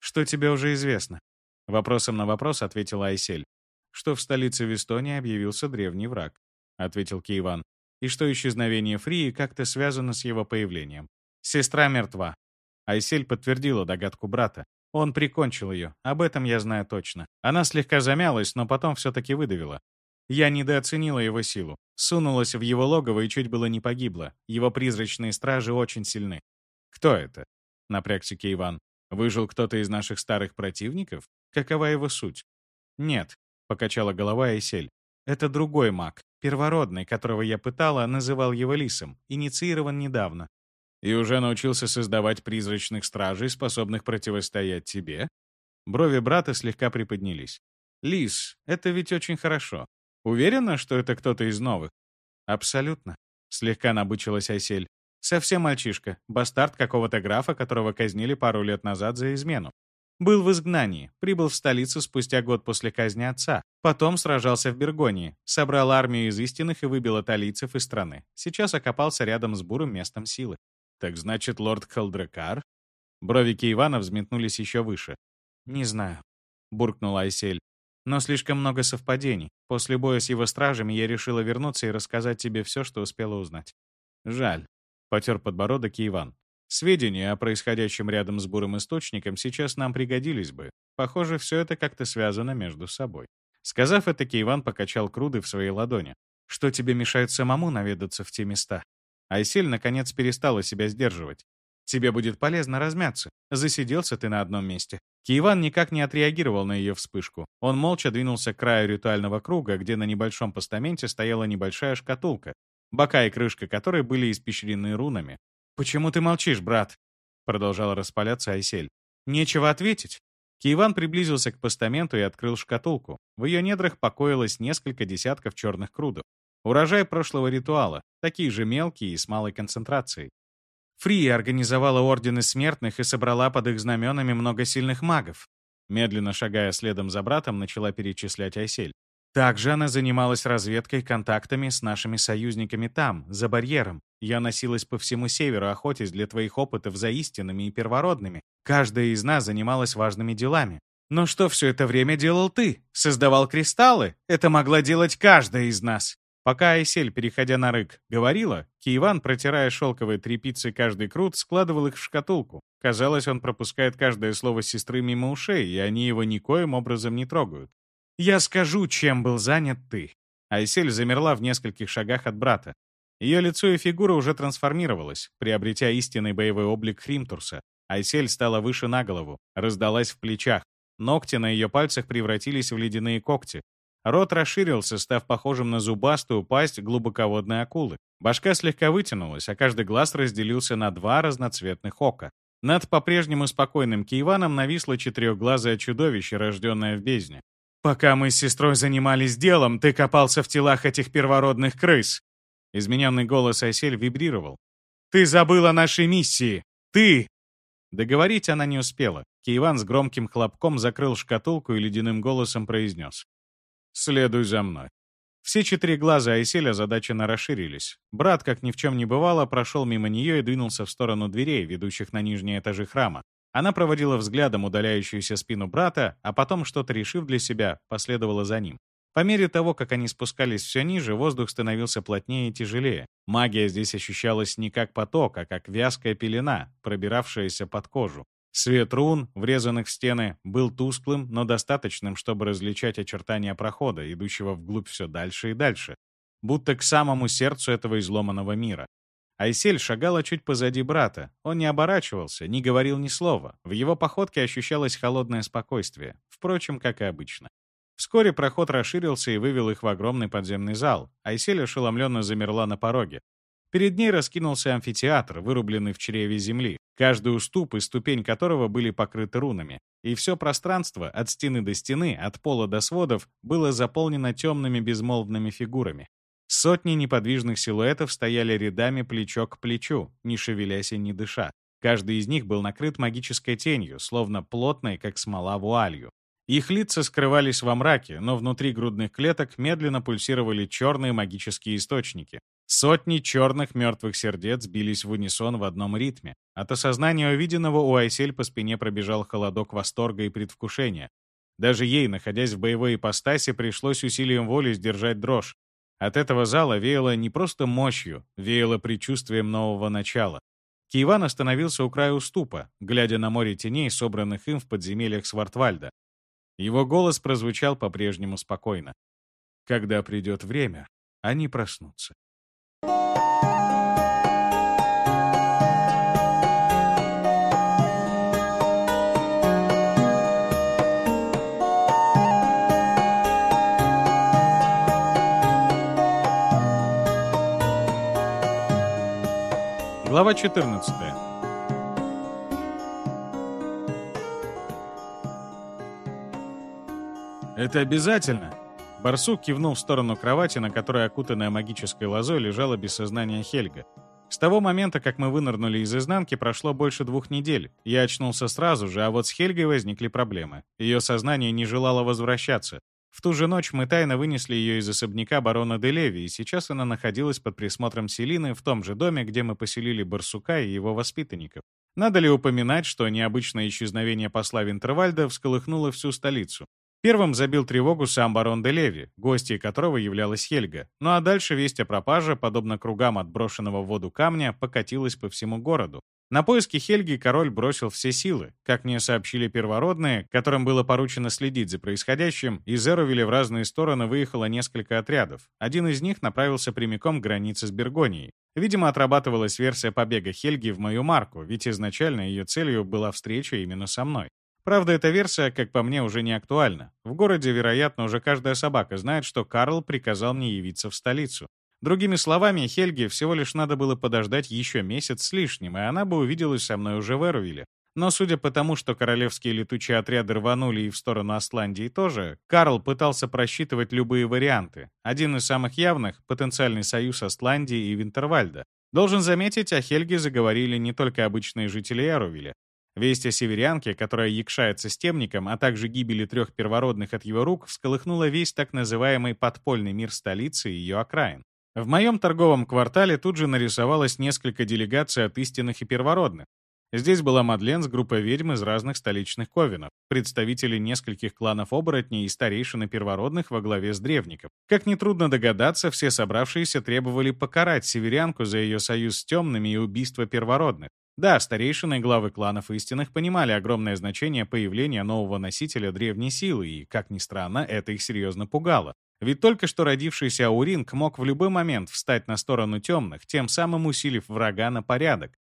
«Что тебе уже известно?» Вопросом на вопрос ответила Айсель. «Что в столице Вестонии объявился древний враг», — ответил Киеван. «И что исчезновение Фрии как-то связано с его появлением. Сестра мертва». Айсель подтвердила догадку брата. Он прикончил ее, об этом я знаю точно. Она слегка замялась, но потом все-таки выдавила. Я недооценила его силу. Сунулась в его логово и чуть было не погибла. Его призрачные стражи очень сильны. «Кто это?» — напрягся Иван. «Выжил кто-то из наших старых противников? Какова его суть?» «Нет», — покачала голова Эсель. «Это другой маг, первородный, которого я пытала, называл его Лисом, инициирован недавно. И уже научился создавать призрачных стражей, способных противостоять тебе?» Брови брата слегка приподнялись. «Лис, это ведь очень хорошо. Уверена, что это кто-то из новых? Абсолютно. Слегка набычилась Айсель. Совсем мальчишка, бастард какого-то графа, которого казнили пару лет назад за измену. Был в изгнании, прибыл в столицу спустя год после казни отца. Потом сражался в Бергонии, собрал армию из истинных и выбил аталийцев из страны. Сейчас окопался рядом с бурым местом силы. Так значит, лорд Халдрекар? Бровики Ивана взметнулись еще выше. «Не знаю», — буркнула Айсель. Но слишком много совпадений. После боя с его стражами я решила вернуться и рассказать тебе все, что успела узнать. Жаль. Потер подбородок Иван. Сведения о происходящем рядом с бурым источником сейчас нам пригодились бы. Похоже, все это как-то связано между собой. Сказав это, Киеван покачал круды в своей ладони. «Что тебе мешает самому наведаться в те места?» Айсель, наконец, перестала себя сдерживать. Тебе будет полезно размяться. Засиделся ты на одном месте». Киеван никак не отреагировал на ее вспышку. Он молча двинулся к краю ритуального круга, где на небольшом постаменте стояла небольшая шкатулка, бока и крышка которой были испещрены рунами. «Почему ты молчишь, брат?» Продолжал распаляться Айсель. «Нечего ответить». Киеван приблизился к постаменту и открыл шкатулку. В ее недрах покоилось несколько десятков черных крудов. Урожай прошлого ритуала, такие же мелкие и с малой концентрацией. Фрия организовала ордены смертных и собрала под их знаменами много сильных магов. Медленно шагая следом за братом, начала перечислять Айсель. Также она занималась разведкой контактами с нашими союзниками там, за барьером. Я носилась по всему северу, охотясь для твоих опытов за истинными и первородными. Каждая из нас занималась важными делами. Но что все это время делал ты? Создавал кристаллы? Это могла делать каждая из нас. Пока Айсель, переходя на рык, говорила, Киеван, протирая шелковые тряпицы каждый крут, складывал их в шкатулку. Казалось, он пропускает каждое слово сестры мимо ушей, и они его никоим образом не трогают. «Я скажу, чем был занят ты». Айсель замерла в нескольких шагах от брата. Ее лицо и фигура уже трансформировалась, приобретя истинный боевой облик Хримтурса. Айсель стала выше на голову, раздалась в плечах. Ногти на ее пальцах превратились в ледяные когти. Рот расширился, став похожим на зубастую пасть глубоководной акулы. Башка слегка вытянулась, а каждый глаз разделился на два разноцветных ока. Над по-прежнему спокойным Киеваном нависло четырехглазое чудовище, рожденное в бездне. «Пока мы с сестрой занимались делом, ты копался в телах этих первородных крыс!» Измененный голос Айсель вибрировал. «Ты забыл о нашей миссии! Ты!» Договорить она не успела. Киеван с громким хлопком закрыл шкатулку и ледяным голосом произнес. «Следуй за мной». Все четыре глаза Айселя озадаченно расширились. Брат, как ни в чем не бывало, прошел мимо нее и двинулся в сторону дверей, ведущих на нижние этажи храма. Она проводила взглядом удаляющуюся спину брата, а потом, что-то решив для себя, последовала за ним. По мере того, как они спускались все ниже, воздух становился плотнее и тяжелее. Магия здесь ощущалась не как поток, а как вязкая пелена, пробиравшаяся под кожу. Свет рун, врезанных в стены, был тусклым, но достаточным, чтобы различать очертания прохода, идущего вглубь все дальше и дальше, будто к самому сердцу этого изломанного мира. Айсель шагала чуть позади брата. Он не оборачивался, не говорил ни слова. В его походке ощущалось холодное спокойствие. Впрочем, как и обычно. Вскоре проход расширился и вывел их в огромный подземный зал. Айсель ошеломленно замерла на пороге. Перед ней раскинулся амфитеатр, вырубленный в чреве земли, каждый уступ и ступень которого были покрыты рунами. И все пространство, от стены до стены, от пола до сводов, было заполнено темными безмолвными фигурами. Сотни неподвижных силуэтов стояли рядами плечо к плечу, не шевелясь и не дыша. Каждый из них был накрыт магической тенью, словно плотной, как смола вуалью. Их лица скрывались во мраке, но внутри грудных клеток медленно пульсировали черные магические источники. Сотни черных мертвых сердец бились в унисон в одном ритме. От осознания увиденного у Айсель по спине пробежал холодок восторга и предвкушения. Даже ей, находясь в боевой ипостаси, пришлось усилием воли сдержать дрожь. От этого зала веяло не просто мощью, веяло предчувствием нового начала. Киеван остановился у края уступа, глядя на море теней, собранных им в подземельях Свартвальда. Его голос прозвучал по-прежнему спокойно. «Когда придет время, они проснутся». Глава 14. «Это обязательно?» Барсук кивнул в сторону кровати, на которой, окутанная магической лозой, лежала без сознания Хельга. С того момента, как мы вынырнули из изнанки, прошло больше двух недель. Я очнулся сразу же, а вот с Хельгой возникли проблемы. Ее сознание не желало возвращаться. В ту же ночь мы тайно вынесли ее из особняка барона Делеви, и сейчас она находилась под присмотром Селины в том же доме, где мы поселили Барсука и его воспитанников. Надо ли упоминать, что необычное исчезновение посла Винтервальда всколыхнуло всю столицу? Первым забил тревогу сам барон де Леви, гостьей которого являлась Хельга. Ну а дальше весть о пропаже, подобно кругам отброшенного в воду камня, покатилась по всему городу. На поиски Хельги король бросил все силы. Как мне сообщили первородные, которым было поручено следить за происходящим, из Эровиля в разные стороны выехало несколько отрядов. Один из них направился прямиком к границе с Бергонией. Видимо, отрабатывалась версия побега Хельги в мою марку, ведь изначально ее целью была встреча именно со мной. Правда, эта версия, как по мне, уже не актуальна. В городе, вероятно, уже каждая собака знает, что Карл приказал мне явиться в столицу. Другими словами, Хельге всего лишь надо было подождать еще месяц с лишним, и она бы увиделась со мной уже в Эрувиле. Но судя по тому, что королевские летучие отряды рванули и в сторону Асландии тоже, Карл пытался просчитывать любые варианты. Один из самых явных — потенциальный союз Асландии и Винтервальда. Должен заметить, о Хельге заговорили не только обычные жители Эрувиля. Весть о северянке, которая якшается с темником, а также гибели трех первородных от его рук, всколыхнула весь так называемый подпольный мир столицы и ее окраин. В моем торговом квартале тут же нарисовалось несколько делегаций от истинных и первородных. Здесь была Мадлен с группой ведьм из разных столичных ковенов, представители нескольких кланов оборотней и старейшины первородных во главе с древником. Как нетрудно догадаться, все собравшиеся требовали покарать северянку за ее союз с темными и убийство первородных. Да, старейшины и главы кланов истинных понимали огромное значение появления нового носителя древней силы, и, как ни странно, это их серьезно пугало. Ведь только что родившийся Ауринг мог в любой момент встать на сторону темных, тем самым усилив врага на порядок.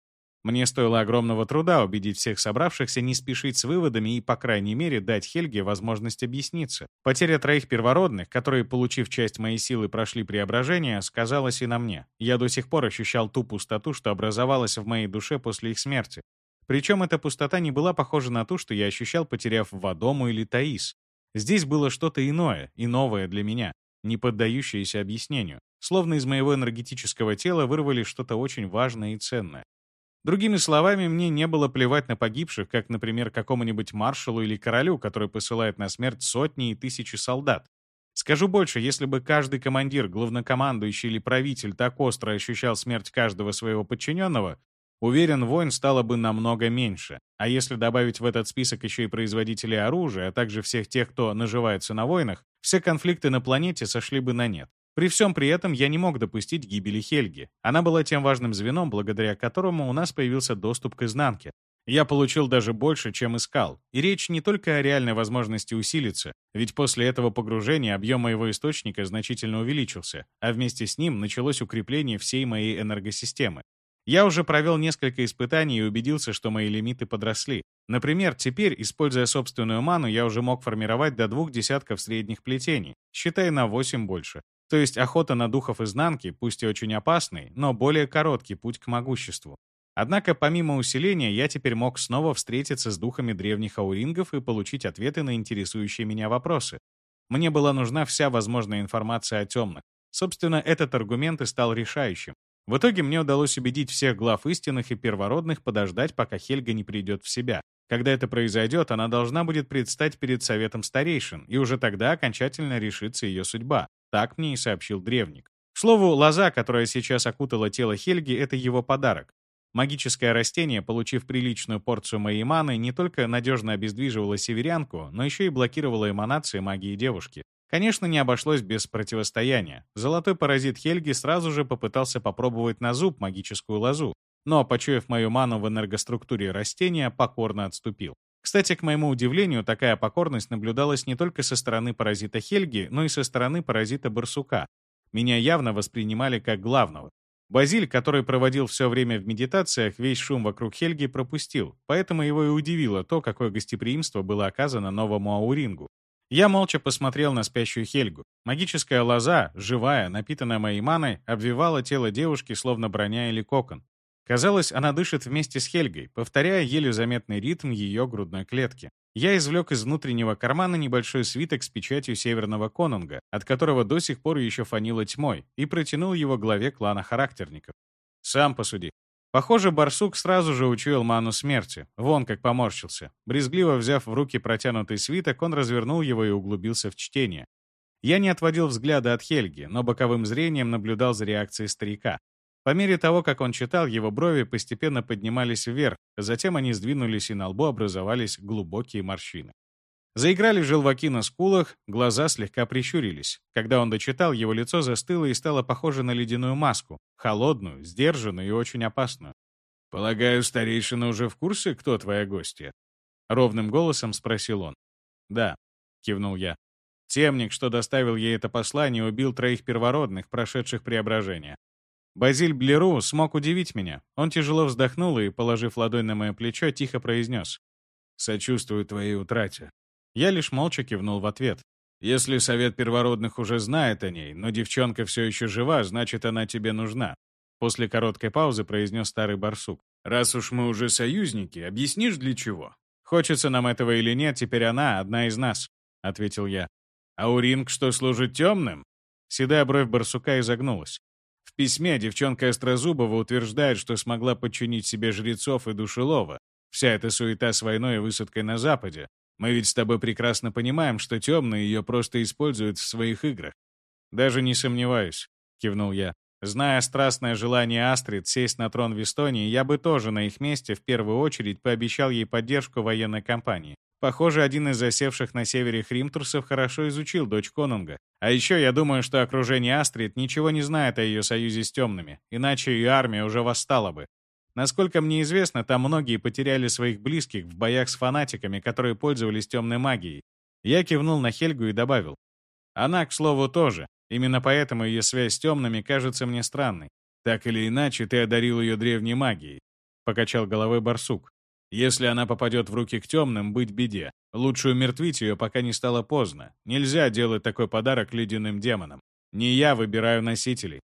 Мне стоило огромного труда убедить всех собравшихся не спешить с выводами и, по крайней мере, дать Хельге возможность объясниться. Потеря троих первородных, которые, получив часть моей силы, прошли преображение, сказалась и на мне. Я до сих пор ощущал ту пустоту, что образовалась в моей душе после их смерти. Причем эта пустота не была похожа на ту, что я ощущал, потеряв Вадому или Таис. Здесь было что-то иное и новое для меня, не поддающееся объяснению. Словно из моего энергетического тела вырвали что-то очень важное и ценное. Другими словами, мне не было плевать на погибших, как, например, какому-нибудь маршалу или королю, который посылает на смерть сотни и тысячи солдат. Скажу больше, если бы каждый командир, главнокомандующий или правитель так остро ощущал смерть каждого своего подчиненного, уверен, войн стало бы намного меньше. А если добавить в этот список еще и производителей оружия, а также всех тех, кто наживается на войнах, все конфликты на планете сошли бы на нет. При всем при этом я не мог допустить гибели Хельги. Она была тем важным звеном, благодаря которому у нас появился доступ к изнанке. Я получил даже больше, чем искал. И речь не только о реальной возможности усилиться, ведь после этого погружения объем моего источника значительно увеличился, а вместе с ним началось укрепление всей моей энергосистемы. Я уже провел несколько испытаний и убедился, что мои лимиты подросли. Например, теперь, используя собственную ману, я уже мог формировать до двух десятков средних плетений, считай на 8 больше. То есть охота на духов изнанки, пусть и очень опасный, но более короткий путь к могуществу. Однако помимо усиления, я теперь мог снова встретиться с духами древних аурингов и получить ответы на интересующие меня вопросы. Мне была нужна вся возможная информация о темных. Собственно, этот аргумент и стал решающим. В итоге мне удалось убедить всех глав истинных и первородных подождать, пока Хельга не придет в себя. Когда это произойдет, она должна будет предстать перед Советом Старейшин, и уже тогда окончательно решится ее судьба. Так мне и сообщил древник. К слову, лоза, которая сейчас окутала тело Хельги, это его подарок. Магическое растение, получив приличную порцию моей маны, не только надежно обездвиживало северянку, но еще и блокировало эманации магии девушки. Конечно, не обошлось без противостояния. Золотой паразит Хельги сразу же попытался попробовать на зуб магическую лозу, но, почуяв мою ману в энергоструктуре растения, покорно отступил. Кстати, к моему удивлению, такая покорность наблюдалась не только со стороны паразита Хельги, но и со стороны паразита Барсука. Меня явно воспринимали как главного. Базиль, который проводил все время в медитациях, весь шум вокруг Хельги пропустил, поэтому его и удивило то, какое гостеприимство было оказано новому Аурингу. Я молча посмотрел на спящую Хельгу. Магическая лоза, живая, напитанная моей маной, обвивала тело девушки, словно броня или кокон. Казалось, она дышит вместе с Хельгой, повторяя еле заметный ритм ее грудной клетки. Я извлек из внутреннего кармана небольшой свиток с печатью Северного Конунга, от которого до сих пор еще фанило тьмой, и протянул его главе клана характерников. «Сам посуди». Похоже, барсук сразу же учуял ману смерти. Вон как поморщился. Брезгливо взяв в руки протянутый свиток, он развернул его и углубился в чтение. Я не отводил взгляда от Хельги, но боковым зрением наблюдал за реакцией старика. По мере того, как он читал, его брови постепенно поднимались вверх, затем они сдвинулись и на лбу образовались глубокие морщины. Заиграли желваки на скулах, глаза слегка прищурились. Когда он дочитал, его лицо застыло и стало похоже на ледяную маску, холодную, сдержанную и очень опасную. «Полагаю, старейшина уже в курсе, кто твоя гостья?» Ровным голосом спросил он. «Да», — кивнул я. Темник, что доставил ей это послание, убил троих первородных, прошедших преображение. Базиль Блеру смог удивить меня. Он тяжело вздохнул и, положив ладонь на мое плечо, тихо произнес. «Сочувствую твоей утрате». Я лишь молча кивнул в ответ. «Если Совет Первородных уже знает о ней, но девчонка все еще жива, значит, она тебе нужна». После короткой паузы произнес старый барсук. «Раз уж мы уже союзники, объяснишь, для чего?» «Хочется нам этого или нет, теперь она одна из нас», — ответил я. «А Уринг что, служит темным?» Седая бровь барсука изогнулась. В письме девчонка Острозубова утверждает, что смогла подчинить себе жрецов и душелова. Вся эта суета с войной и высадкой на Западе. Мы ведь с тобой прекрасно понимаем, что темные ее просто используют в своих играх. «Даже не сомневаюсь», — кивнул я. «Зная страстное желание Астрид сесть на трон в Эстонии, я бы тоже на их месте в первую очередь пообещал ей поддержку военной кампании. Похоже, один из засевших на севере хримтурсов хорошо изучил дочь Конунга. А еще я думаю, что окружение Астрид ничего не знает о ее союзе с темными, иначе ее армия уже восстала бы. Насколько мне известно, там многие потеряли своих близких в боях с фанатиками, которые пользовались темной магией. Я кивнул на Хельгу и добавил. Она, к слову, тоже. Именно поэтому ее связь с темными кажется мне странной. Так или иначе, ты одарил ее древней магией. Покачал головой барсук. Если она попадет в руки к темным, быть беде. Лучше умертвить ее, пока не стало поздно. Нельзя делать такой подарок ледяным демонам. Не я выбираю носителей.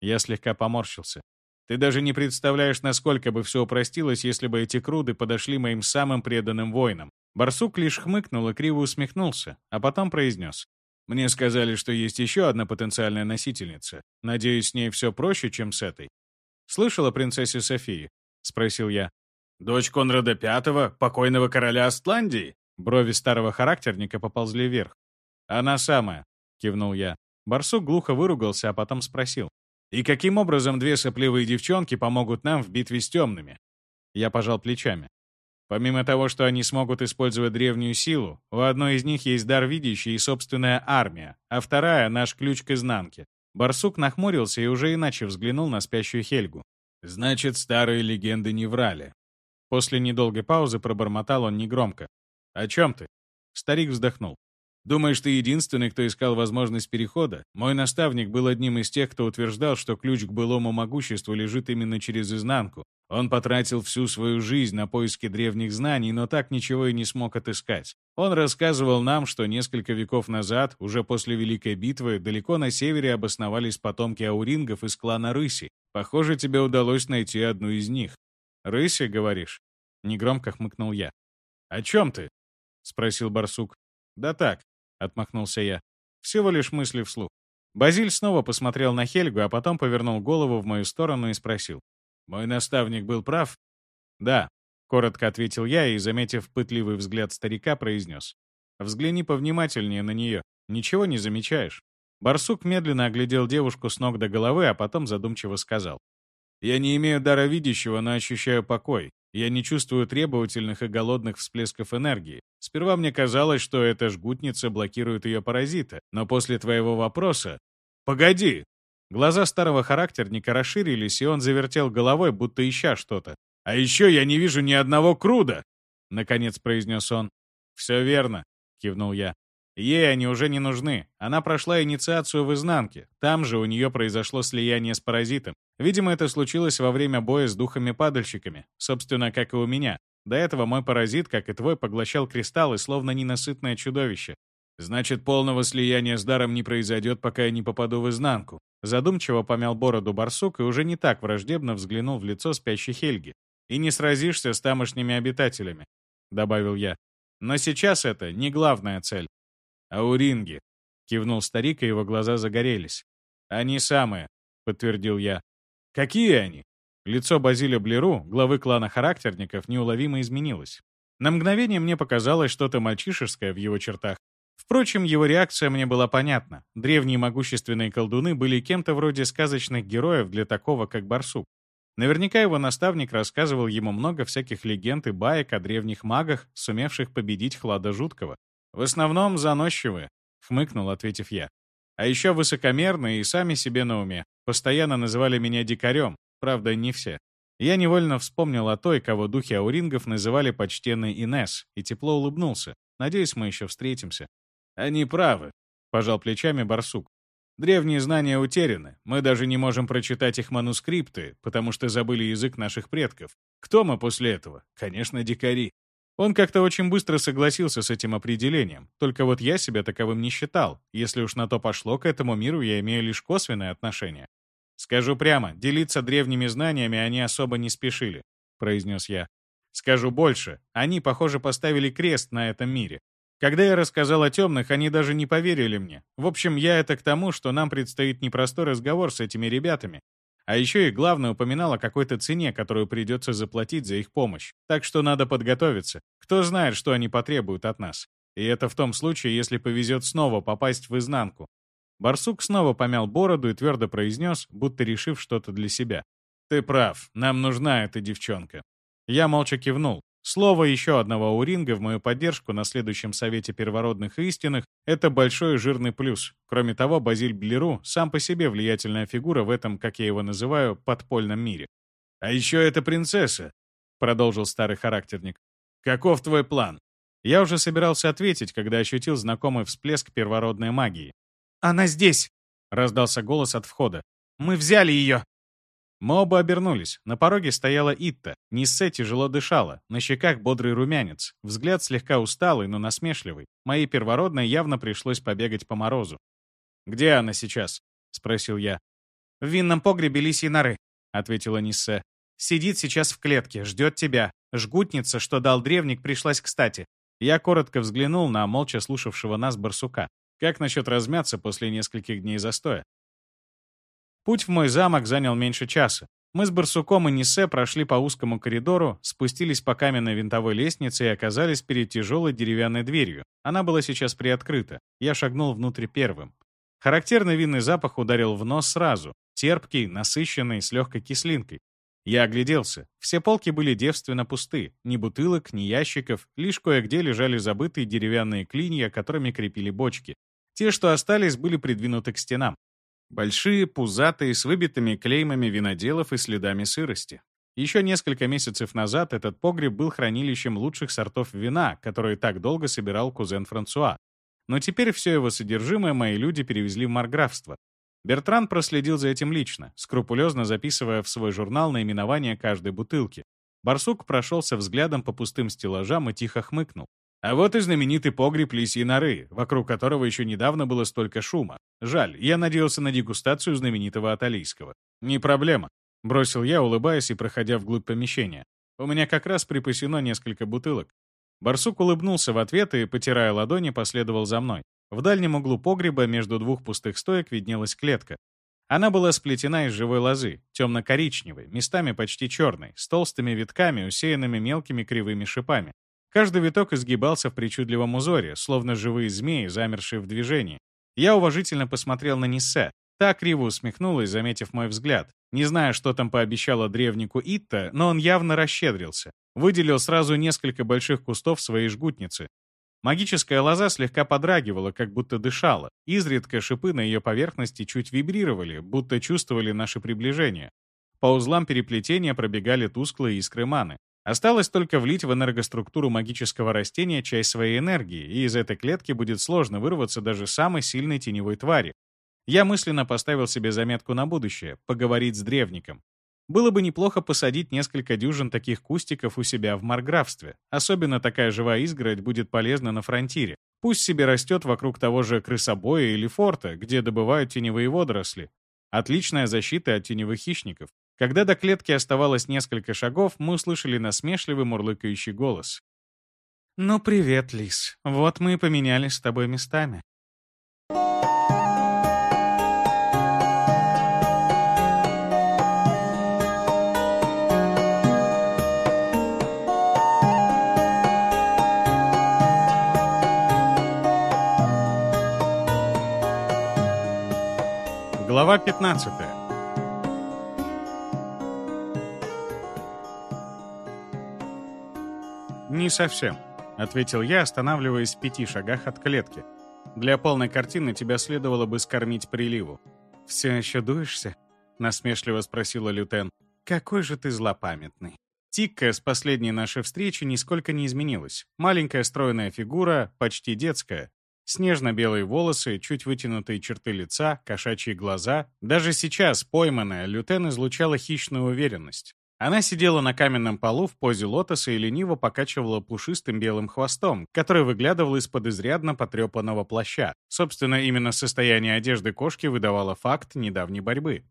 Я слегка поморщился. Ты даже не представляешь, насколько бы все упростилось, если бы эти круды подошли моим самым преданным воинам. Барсук лишь хмыкнул и криво усмехнулся, а потом произнес. Мне сказали, что есть еще одна потенциальная носительница. Надеюсь, с ней все проще, чем с этой. «Слышала принцессе Софии?» — спросил я. «Дочь Конрада Пятого, покойного короля Астландии?» Брови старого характерника поползли вверх. «Она самая», — кивнул я. Барсук глухо выругался, а потом спросил. «И каким образом две сопливые девчонки помогут нам в битве с темными?» Я пожал плечами. Помимо того, что они смогут использовать древнюю силу, у одной из них есть дар видящий и собственная армия, а вторая — наш ключ к изнанке. Барсук нахмурился и уже иначе взглянул на спящую Хельгу. «Значит, старые легенды не врали. После недолгой паузы пробормотал он негромко. «О чем ты?» Старик вздохнул. «Думаешь, ты единственный, кто искал возможность перехода? Мой наставник был одним из тех, кто утверждал, что ключ к былому могуществу лежит именно через изнанку. Он потратил всю свою жизнь на поиски древних знаний, но так ничего и не смог отыскать. Он рассказывал нам, что несколько веков назад, уже после Великой битвы, далеко на севере обосновались потомки аурингов из клана Рыси. Похоже, тебе удалось найти одну из них. «Рыси, говоришь?» Негромко хмыкнул я. «О чем ты?» — спросил барсук. «Да так», — отмахнулся я. «Всего лишь мысли вслух». Базиль снова посмотрел на Хельгу, а потом повернул голову в мою сторону и спросил. «Мой наставник был прав?» «Да», — коротко ответил я и, заметив пытливый взгляд старика, произнес. «Взгляни повнимательнее на нее. Ничего не замечаешь?» Барсук медленно оглядел девушку с ног до головы, а потом задумчиво сказал. «Я не имею дара видящего, но ощущаю покой. Я не чувствую требовательных и голодных всплесков энергии. Сперва мне казалось, что эта жгутница блокирует ее паразита, но после твоего вопроса... Погоди! Глаза старого характерника расширились, и он завертел головой, будто ища что-то. «А еще я не вижу ни одного круда!» Наконец произнес он. «Все верно», — кивнул я. Ей они уже не нужны. Она прошла инициацию в изнанке. Там же у нее произошло слияние с паразитом. Видимо, это случилось во время боя с духами-падальщиками. Собственно, как и у меня. До этого мой паразит, как и твой, поглощал кристаллы, словно ненасытное чудовище. Значит, полного слияния с даром не произойдет, пока я не попаду в изнанку. Задумчиво помял бороду барсук и уже не так враждебно взглянул в лицо спящей Хельги. «И не сразишься с тамошними обитателями», — добавил я. «Но сейчас это не главная цель. «Ауринги», — кивнул старик, и его глаза загорелись. «Они самые», — подтвердил я. «Какие они?» Лицо Базиля Блеру, главы клана характерников, неуловимо изменилось. На мгновение мне показалось что-то мальчишеское в его чертах. Впрочем, его реакция мне была понятна. Древние могущественные колдуны были кем-то вроде сказочных героев для такого, как барсук. Наверняка его наставник рассказывал ему много всяких легенд и баек о древних магах, сумевших победить Хлада Жуткого. «В основном заносчивые», — хмыкнул, ответив я. «А еще высокомерные и сами себе на уме. Постоянно называли меня дикарем, правда, не все. Я невольно вспомнил о той, кого духи аурингов называли почтенной Инес, и тепло улыбнулся. Надеюсь, мы еще встретимся. Они правы, — пожал плечами барсук. Древние знания утеряны. Мы даже не можем прочитать их манускрипты, потому что забыли язык наших предков. Кто мы после этого? Конечно, дикари. Он как-то очень быстро согласился с этим определением, только вот я себя таковым не считал. Если уж на то пошло, к этому миру я имею лишь косвенное отношение. «Скажу прямо, делиться древними знаниями они особо не спешили», — произнес я. «Скажу больше, они, похоже, поставили крест на этом мире. Когда я рассказал о темных, они даже не поверили мне. В общем, я это к тому, что нам предстоит непростой разговор с этими ребятами. А еще и главное упоминал о какой-то цене, которую придется заплатить за их помощь. Так что надо подготовиться. Кто знает, что они потребуют от нас. И это в том случае, если повезет снова попасть в изнанку. Барсук снова помял бороду и твердо произнес, будто решив что-то для себя. «Ты прав, нам нужна эта девчонка». Я молча кивнул. Слово еще одного Уринга в мою поддержку на следующем Совете Первородных Истинных — это большой жирный плюс. Кроме того, Базиль Блеру сам по себе влиятельная фигура в этом, как я его называю, подпольном мире. «А еще это принцесса», — продолжил старый характерник. «Каков твой план?» Я уже собирался ответить, когда ощутил знакомый всплеск первородной магии. «Она здесь!» — раздался голос от входа. «Мы взяли ее!» Мы оба обернулись. На пороге стояла Итта. Ниссе тяжело дышала. На щеках бодрый румянец. Взгляд слегка усталый, но насмешливый. Моей первородной явно пришлось побегать по морозу. «Где она сейчас?» — спросил я. «В винном погребе лисьей норы», — ответила Ниссе. «Сидит сейчас в клетке, ждет тебя. Жгутница, что дал древник, пришлась кстати». Я коротко взглянул на молча слушавшего нас барсука. Как насчет размяться после нескольких дней застоя? Путь в мой замок занял меньше часа. Мы с Барсуком и Нисе прошли по узкому коридору, спустились по каменной винтовой лестнице и оказались перед тяжелой деревянной дверью. Она была сейчас приоткрыта. Я шагнул внутрь первым. Характерный винный запах ударил в нос сразу. Терпкий, насыщенный, с легкой кислинкой. Я огляделся. Все полки были девственно пусты. Ни бутылок, ни ящиков. Лишь кое-где лежали забытые деревянные клинья, которыми крепили бочки. Те, что остались, были придвинуты к стенам. Большие, пузатые, с выбитыми клеймами виноделов и следами сырости. Еще несколько месяцев назад этот погреб был хранилищем лучших сортов вина, которые так долго собирал кузен Франсуа. Но теперь все его содержимое мои люди перевезли в Марграфство. Бертран проследил за этим лично, скрупулезно записывая в свой журнал наименование каждой бутылки. Барсук прошелся взглядом по пустым стеллажам и тихо хмыкнул. А вот и знаменитый погреб лисьей норы, вокруг которого еще недавно было столько шума. Жаль, я надеялся на дегустацию знаменитого аталийского. Не проблема. Бросил я, улыбаясь и проходя вглубь помещения. У меня как раз припасено несколько бутылок. Барсук улыбнулся в ответ и, потирая ладони, последовал за мной. В дальнем углу погреба между двух пустых стоек виднелась клетка. Она была сплетена из живой лозы, темно-коричневой, местами почти черной, с толстыми витками, усеянными мелкими кривыми шипами. Каждый виток изгибался в причудливом узоре, словно живые змеи, замершие в движении. Я уважительно посмотрел на Ниссе. Та криво усмехнулась, заметив мой взгляд. Не знаю, что там пообещала древнику Итта, но он явно расщедрился. Выделил сразу несколько больших кустов своей жгутницы. Магическая лоза слегка подрагивала, как будто дышала. Изредка шипы на ее поверхности чуть вибрировали, будто чувствовали наше приближение. По узлам переплетения пробегали тусклые искры маны. Осталось только влить в энергоструктуру магического растения часть своей энергии, и из этой клетки будет сложно вырваться даже самой сильной теневой твари. Я мысленно поставил себе заметку на будущее — поговорить с древником. Было бы неплохо посадить несколько дюжин таких кустиков у себя в Марграфстве. Особенно такая живая изгородь будет полезна на фронтире. Пусть себе растет вокруг того же крысобоя или форта, где добывают теневые водоросли. Отличная защита от теневых хищников. Когда до клетки оставалось несколько шагов, мы услышали насмешливый мурлыкающий голос. «Ну, привет, Лис. Вот мы и поменялись с тобой местами». Глава 15 «Не совсем», — ответил я, останавливаясь в пяти шагах от клетки. «Для полной картины тебя следовало бы скормить приливу». «Все еще дуешься?» — насмешливо спросила Лютен. «Какой же ты злопамятный». Тикка с последней нашей встречи нисколько не изменилась. Маленькая стройная фигура, почти детская. Снежно-белые волосы, чуть вытянутые черты лица, кошачьи глаза. Даже сейчас, пойманная, Лютен излучала хищную уверенность. Она сидела на каменном полу в позе лотоса и лениво покачивала пушистым белым хвостом, который выглядывал из-под изрядно потрепанного плаща. Собственно, именно состояние одежды кошки выдавало факт недавней борьбы.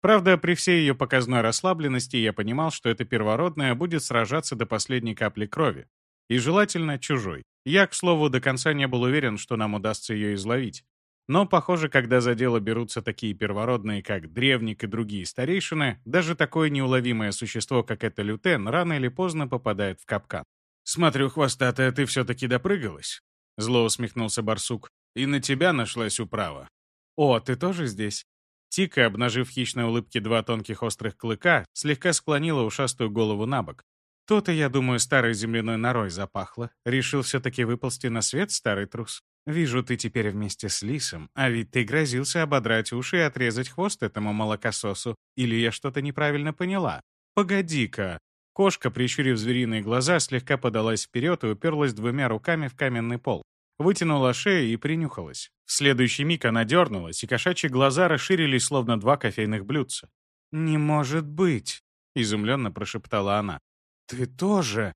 Правда, при всей ее показной расслабленности я понимал, что эта первородная будет сражаться до последней капли крови. И желательно чужой. Я, к слову, до конца не был уверен, что нам удастся ее изловить. Но, похоже, когда за дело берутся такие первородные, как Древник и другие старейшины, даже такое неуловимое существо, как это лютен, рано или поздно попадает в капкан. «Смотрю, хвостатая, ты все-таки допрыгалась?» Зло усмехнулся барсук. «И на тебя нашлась управа». «О, ты тоже здесь?» Тика, обнажив хищной улыбке два тонких острых клыка, слегка склонила ушастую голову на бок. То-то, я думаю, старой земляной норой запахло. Решил все-таки выползти на свет, старый трус. Вижу, ты теперь вместе с лисом, а ведь ты грозился ободрать уши и отрезать хвост этому молокососу. Или я что-то неправильно поняла? Погоди-ка. Кошка, прищурив звериные глаза, слегка подалась вперед и уперлась двумя руками в каменный пол. Вытянула шею и принюхалась. В следующий миг она дернулась, и кошачьи глаза расширились, словно два кофейных блюдца. «Не может быть!» — изумленно прошептала она. «Ты тоже?»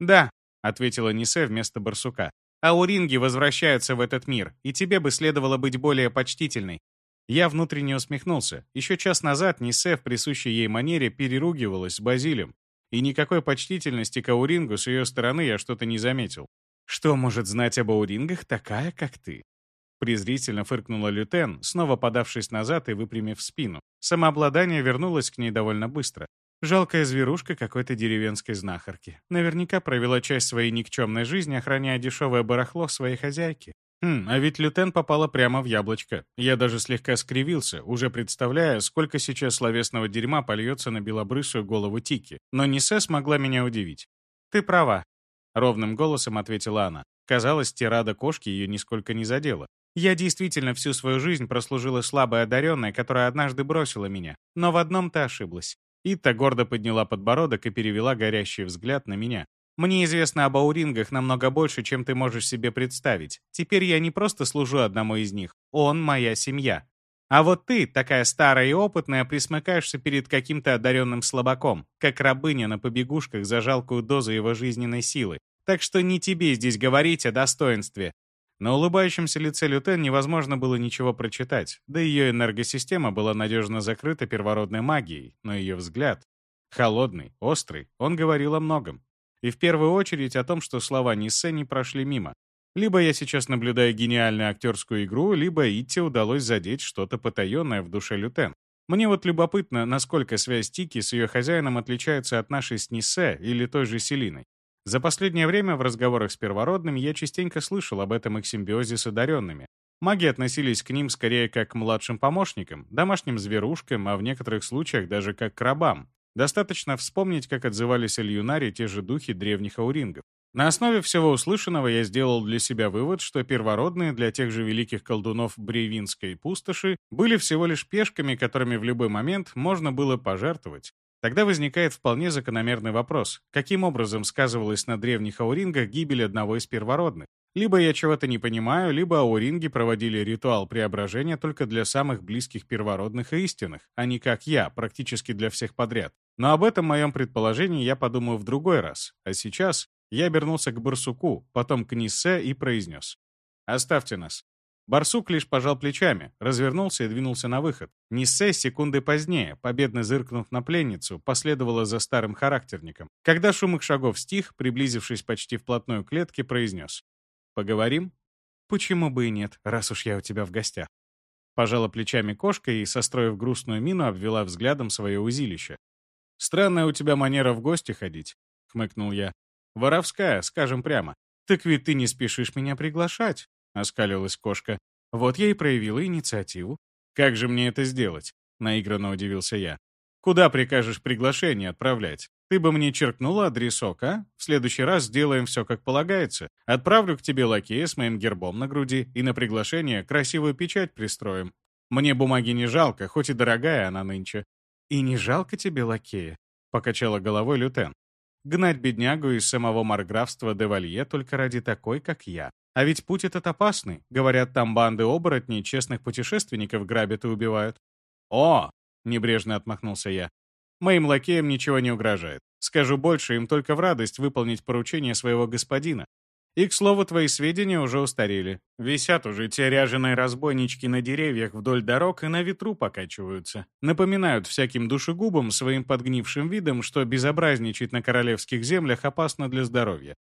«Да», — ответила Нисе вместо барсука. Ауринги возвращаются в этот мир, и тебе бы следовало быть более почтительной. Я внутренне усмехнулся. Еще час назад Нисе в присущей ей манере переругивалась с Базилем, и никакой почтительности к Аурингу с ее стороны я что-то не заметил. Что может знать об Аурингах такая, как ты? Презрительно фыркнула Лютен, снова подавшись назад и выпрямив спину. Самообладание вернулось к ней довольно быстро. Жалкая зверушка какой-то деревенской знахарки. Наверняка провела часть своей никчемной жизни, охраняя дешевое барахло своей хозяйки. Хм, а ведь лютен попала прямо в яблочко. Я даже слегка скривился, уже представляя, сколько сейчас словесного дерьма польется на белобрысую голову Тики. Но Нисе смогла меня удивить. «Ты права», — ровным голосом ответила она. Казалось, тирада кошки ее нисколько не задела. Я действительно всю свою жизнь прослужила слабой одаренной, которая однажды бросила меня. Но в одном ты ошиблась. Ита гордо подняла подбородок и перевела горящий взгляд на меня. «Мне известно об аурингах намного больше, чем ты можешь себе представить. Теперь я не просто служу одному из них. Он — моя семья. А вот ты, такая старая и опытная, присмыкаешься перед каким-то одаренным слабаком, как рабыня на побегушках за жалкую дозу его жизненной силы. Так что не тебе здесь говорить о достоинстве. На улыбающемся лице Лютен невозможно было ничего прочитать, да ее энергосистема была надежно закрыта первородной магией, но ее взгляд, холодный, острый, он говорил о многом. И в первую очередь о том, что слова Ниссе не прошли мимо. Либо я сейчас наблюдаю гениальную актерскую игру, либо Итте удалось задеть что-то потаенное в душе Лютен. Мне вот любопытно, насколько связь Тики с ее хозяином отличается от нашей с Ниссе или той же Селиной. За последнее время в разговорах с первородными я частенько слышал об этом их симбиозе с одаренными. Маги относились к ним скорее как к младшим помощникам, домашним зверушкам, а в некоторых случаях даже как к рабам. Достаточно вспомнить, как отзывались о те же духи древних аурингов. На основе всего услышанного я сделал для себя вывод, что первородные для тех же великих колдунов Бревинской пустоши были всего лишь пешками, которыми в любой момент можно было пожертвовать, Тогда возникает вполне закономерный вопрос, каким образом сказывалась на древних аурингах гибель одного из первородных? Либо я чего-то не понимаю, либо ауринги проводили ритуал преображения только для самых близких первородных и истинных, а не как я, практически для всех подряд. Но об этом моем предположении я подумаю в другой раз. А сейчас я обернулся к Барсуку, потом к Ниссе и произнес. «Оставьте нас. Барсук лишь пожал плечами, развернулся и двинулся на выход. Ниссе секунды позднее, победно зыркнув на пленницу, последовала за старым характерником. Когда шум их шагов стих, приблизившись почти вплотную к клетке, произнес. «Поговорим?» «Почему бы и нет, раз уж я у тебя в гостях?» Пожала плечами кошка и, состроив грустную мину, обвела взглядом свое узилище. «Странная у тебя манера в гости ходить», — хмыкнул я. «Воровская, скажем прямо. Так ведь ты не спешишь меня приглашать». — оскалилась кошка. «Вот я и проявила инициативу. Как же мне это сделать?» — наигранно удивился я. «Куда прикажешь приглашение отправлять? Ты бы мне черкнула адресок, а? В следующий раз сделаем все как полагается. Отправлю к тебе лакея с моим гербом на груди и на приглашение красивую печать пристроим. Мне бумаги не жалко, хоть и дорогая она нынче». «И не жалко тебе лакея?» — покачала головой Лютен. «Гнать беднягу из самого марграфства Девалье только ради такой, как я. А ведь путь этот опасный. Говорят, там банды оборотней честных путешественников грабят и убивают. «О!» — небрежно отмахнулся я. «Моим лакеям ничего не угрожает. Скажу больше, им только в радость выполнить поручение своего господина. И, к слову, твои сведения уже устарели. Висят уже те ряженые разбойнички на деревьях вдоль дорог и на ветру покачиваются. Напоминают всяким душегубам своим подгнившим видом, что безобразничать на королевских землях опасно для здоровья.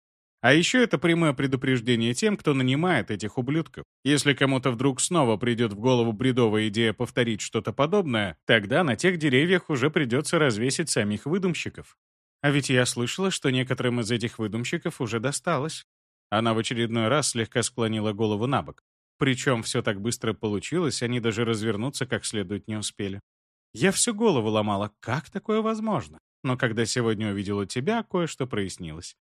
А еще это прямое предупреждение тем, кто нанимает этих ублюдков. Если кому-то вдруг снова придет в голову бредовая идея повторить что-то подобное, тогда на тех деревьях уже придется развесить самих выдумщиков. А ведь я слышала, что некоторым из этих выдумщиков уже досталось. Она в очередной раз слегка склонила голову на бок. Причем все так быстро получилось, они даже развернуться как следует не успели. Я всю голову ломала, как такое возможно? Но когда сегодня увидела тебя, кое-что прояснилось.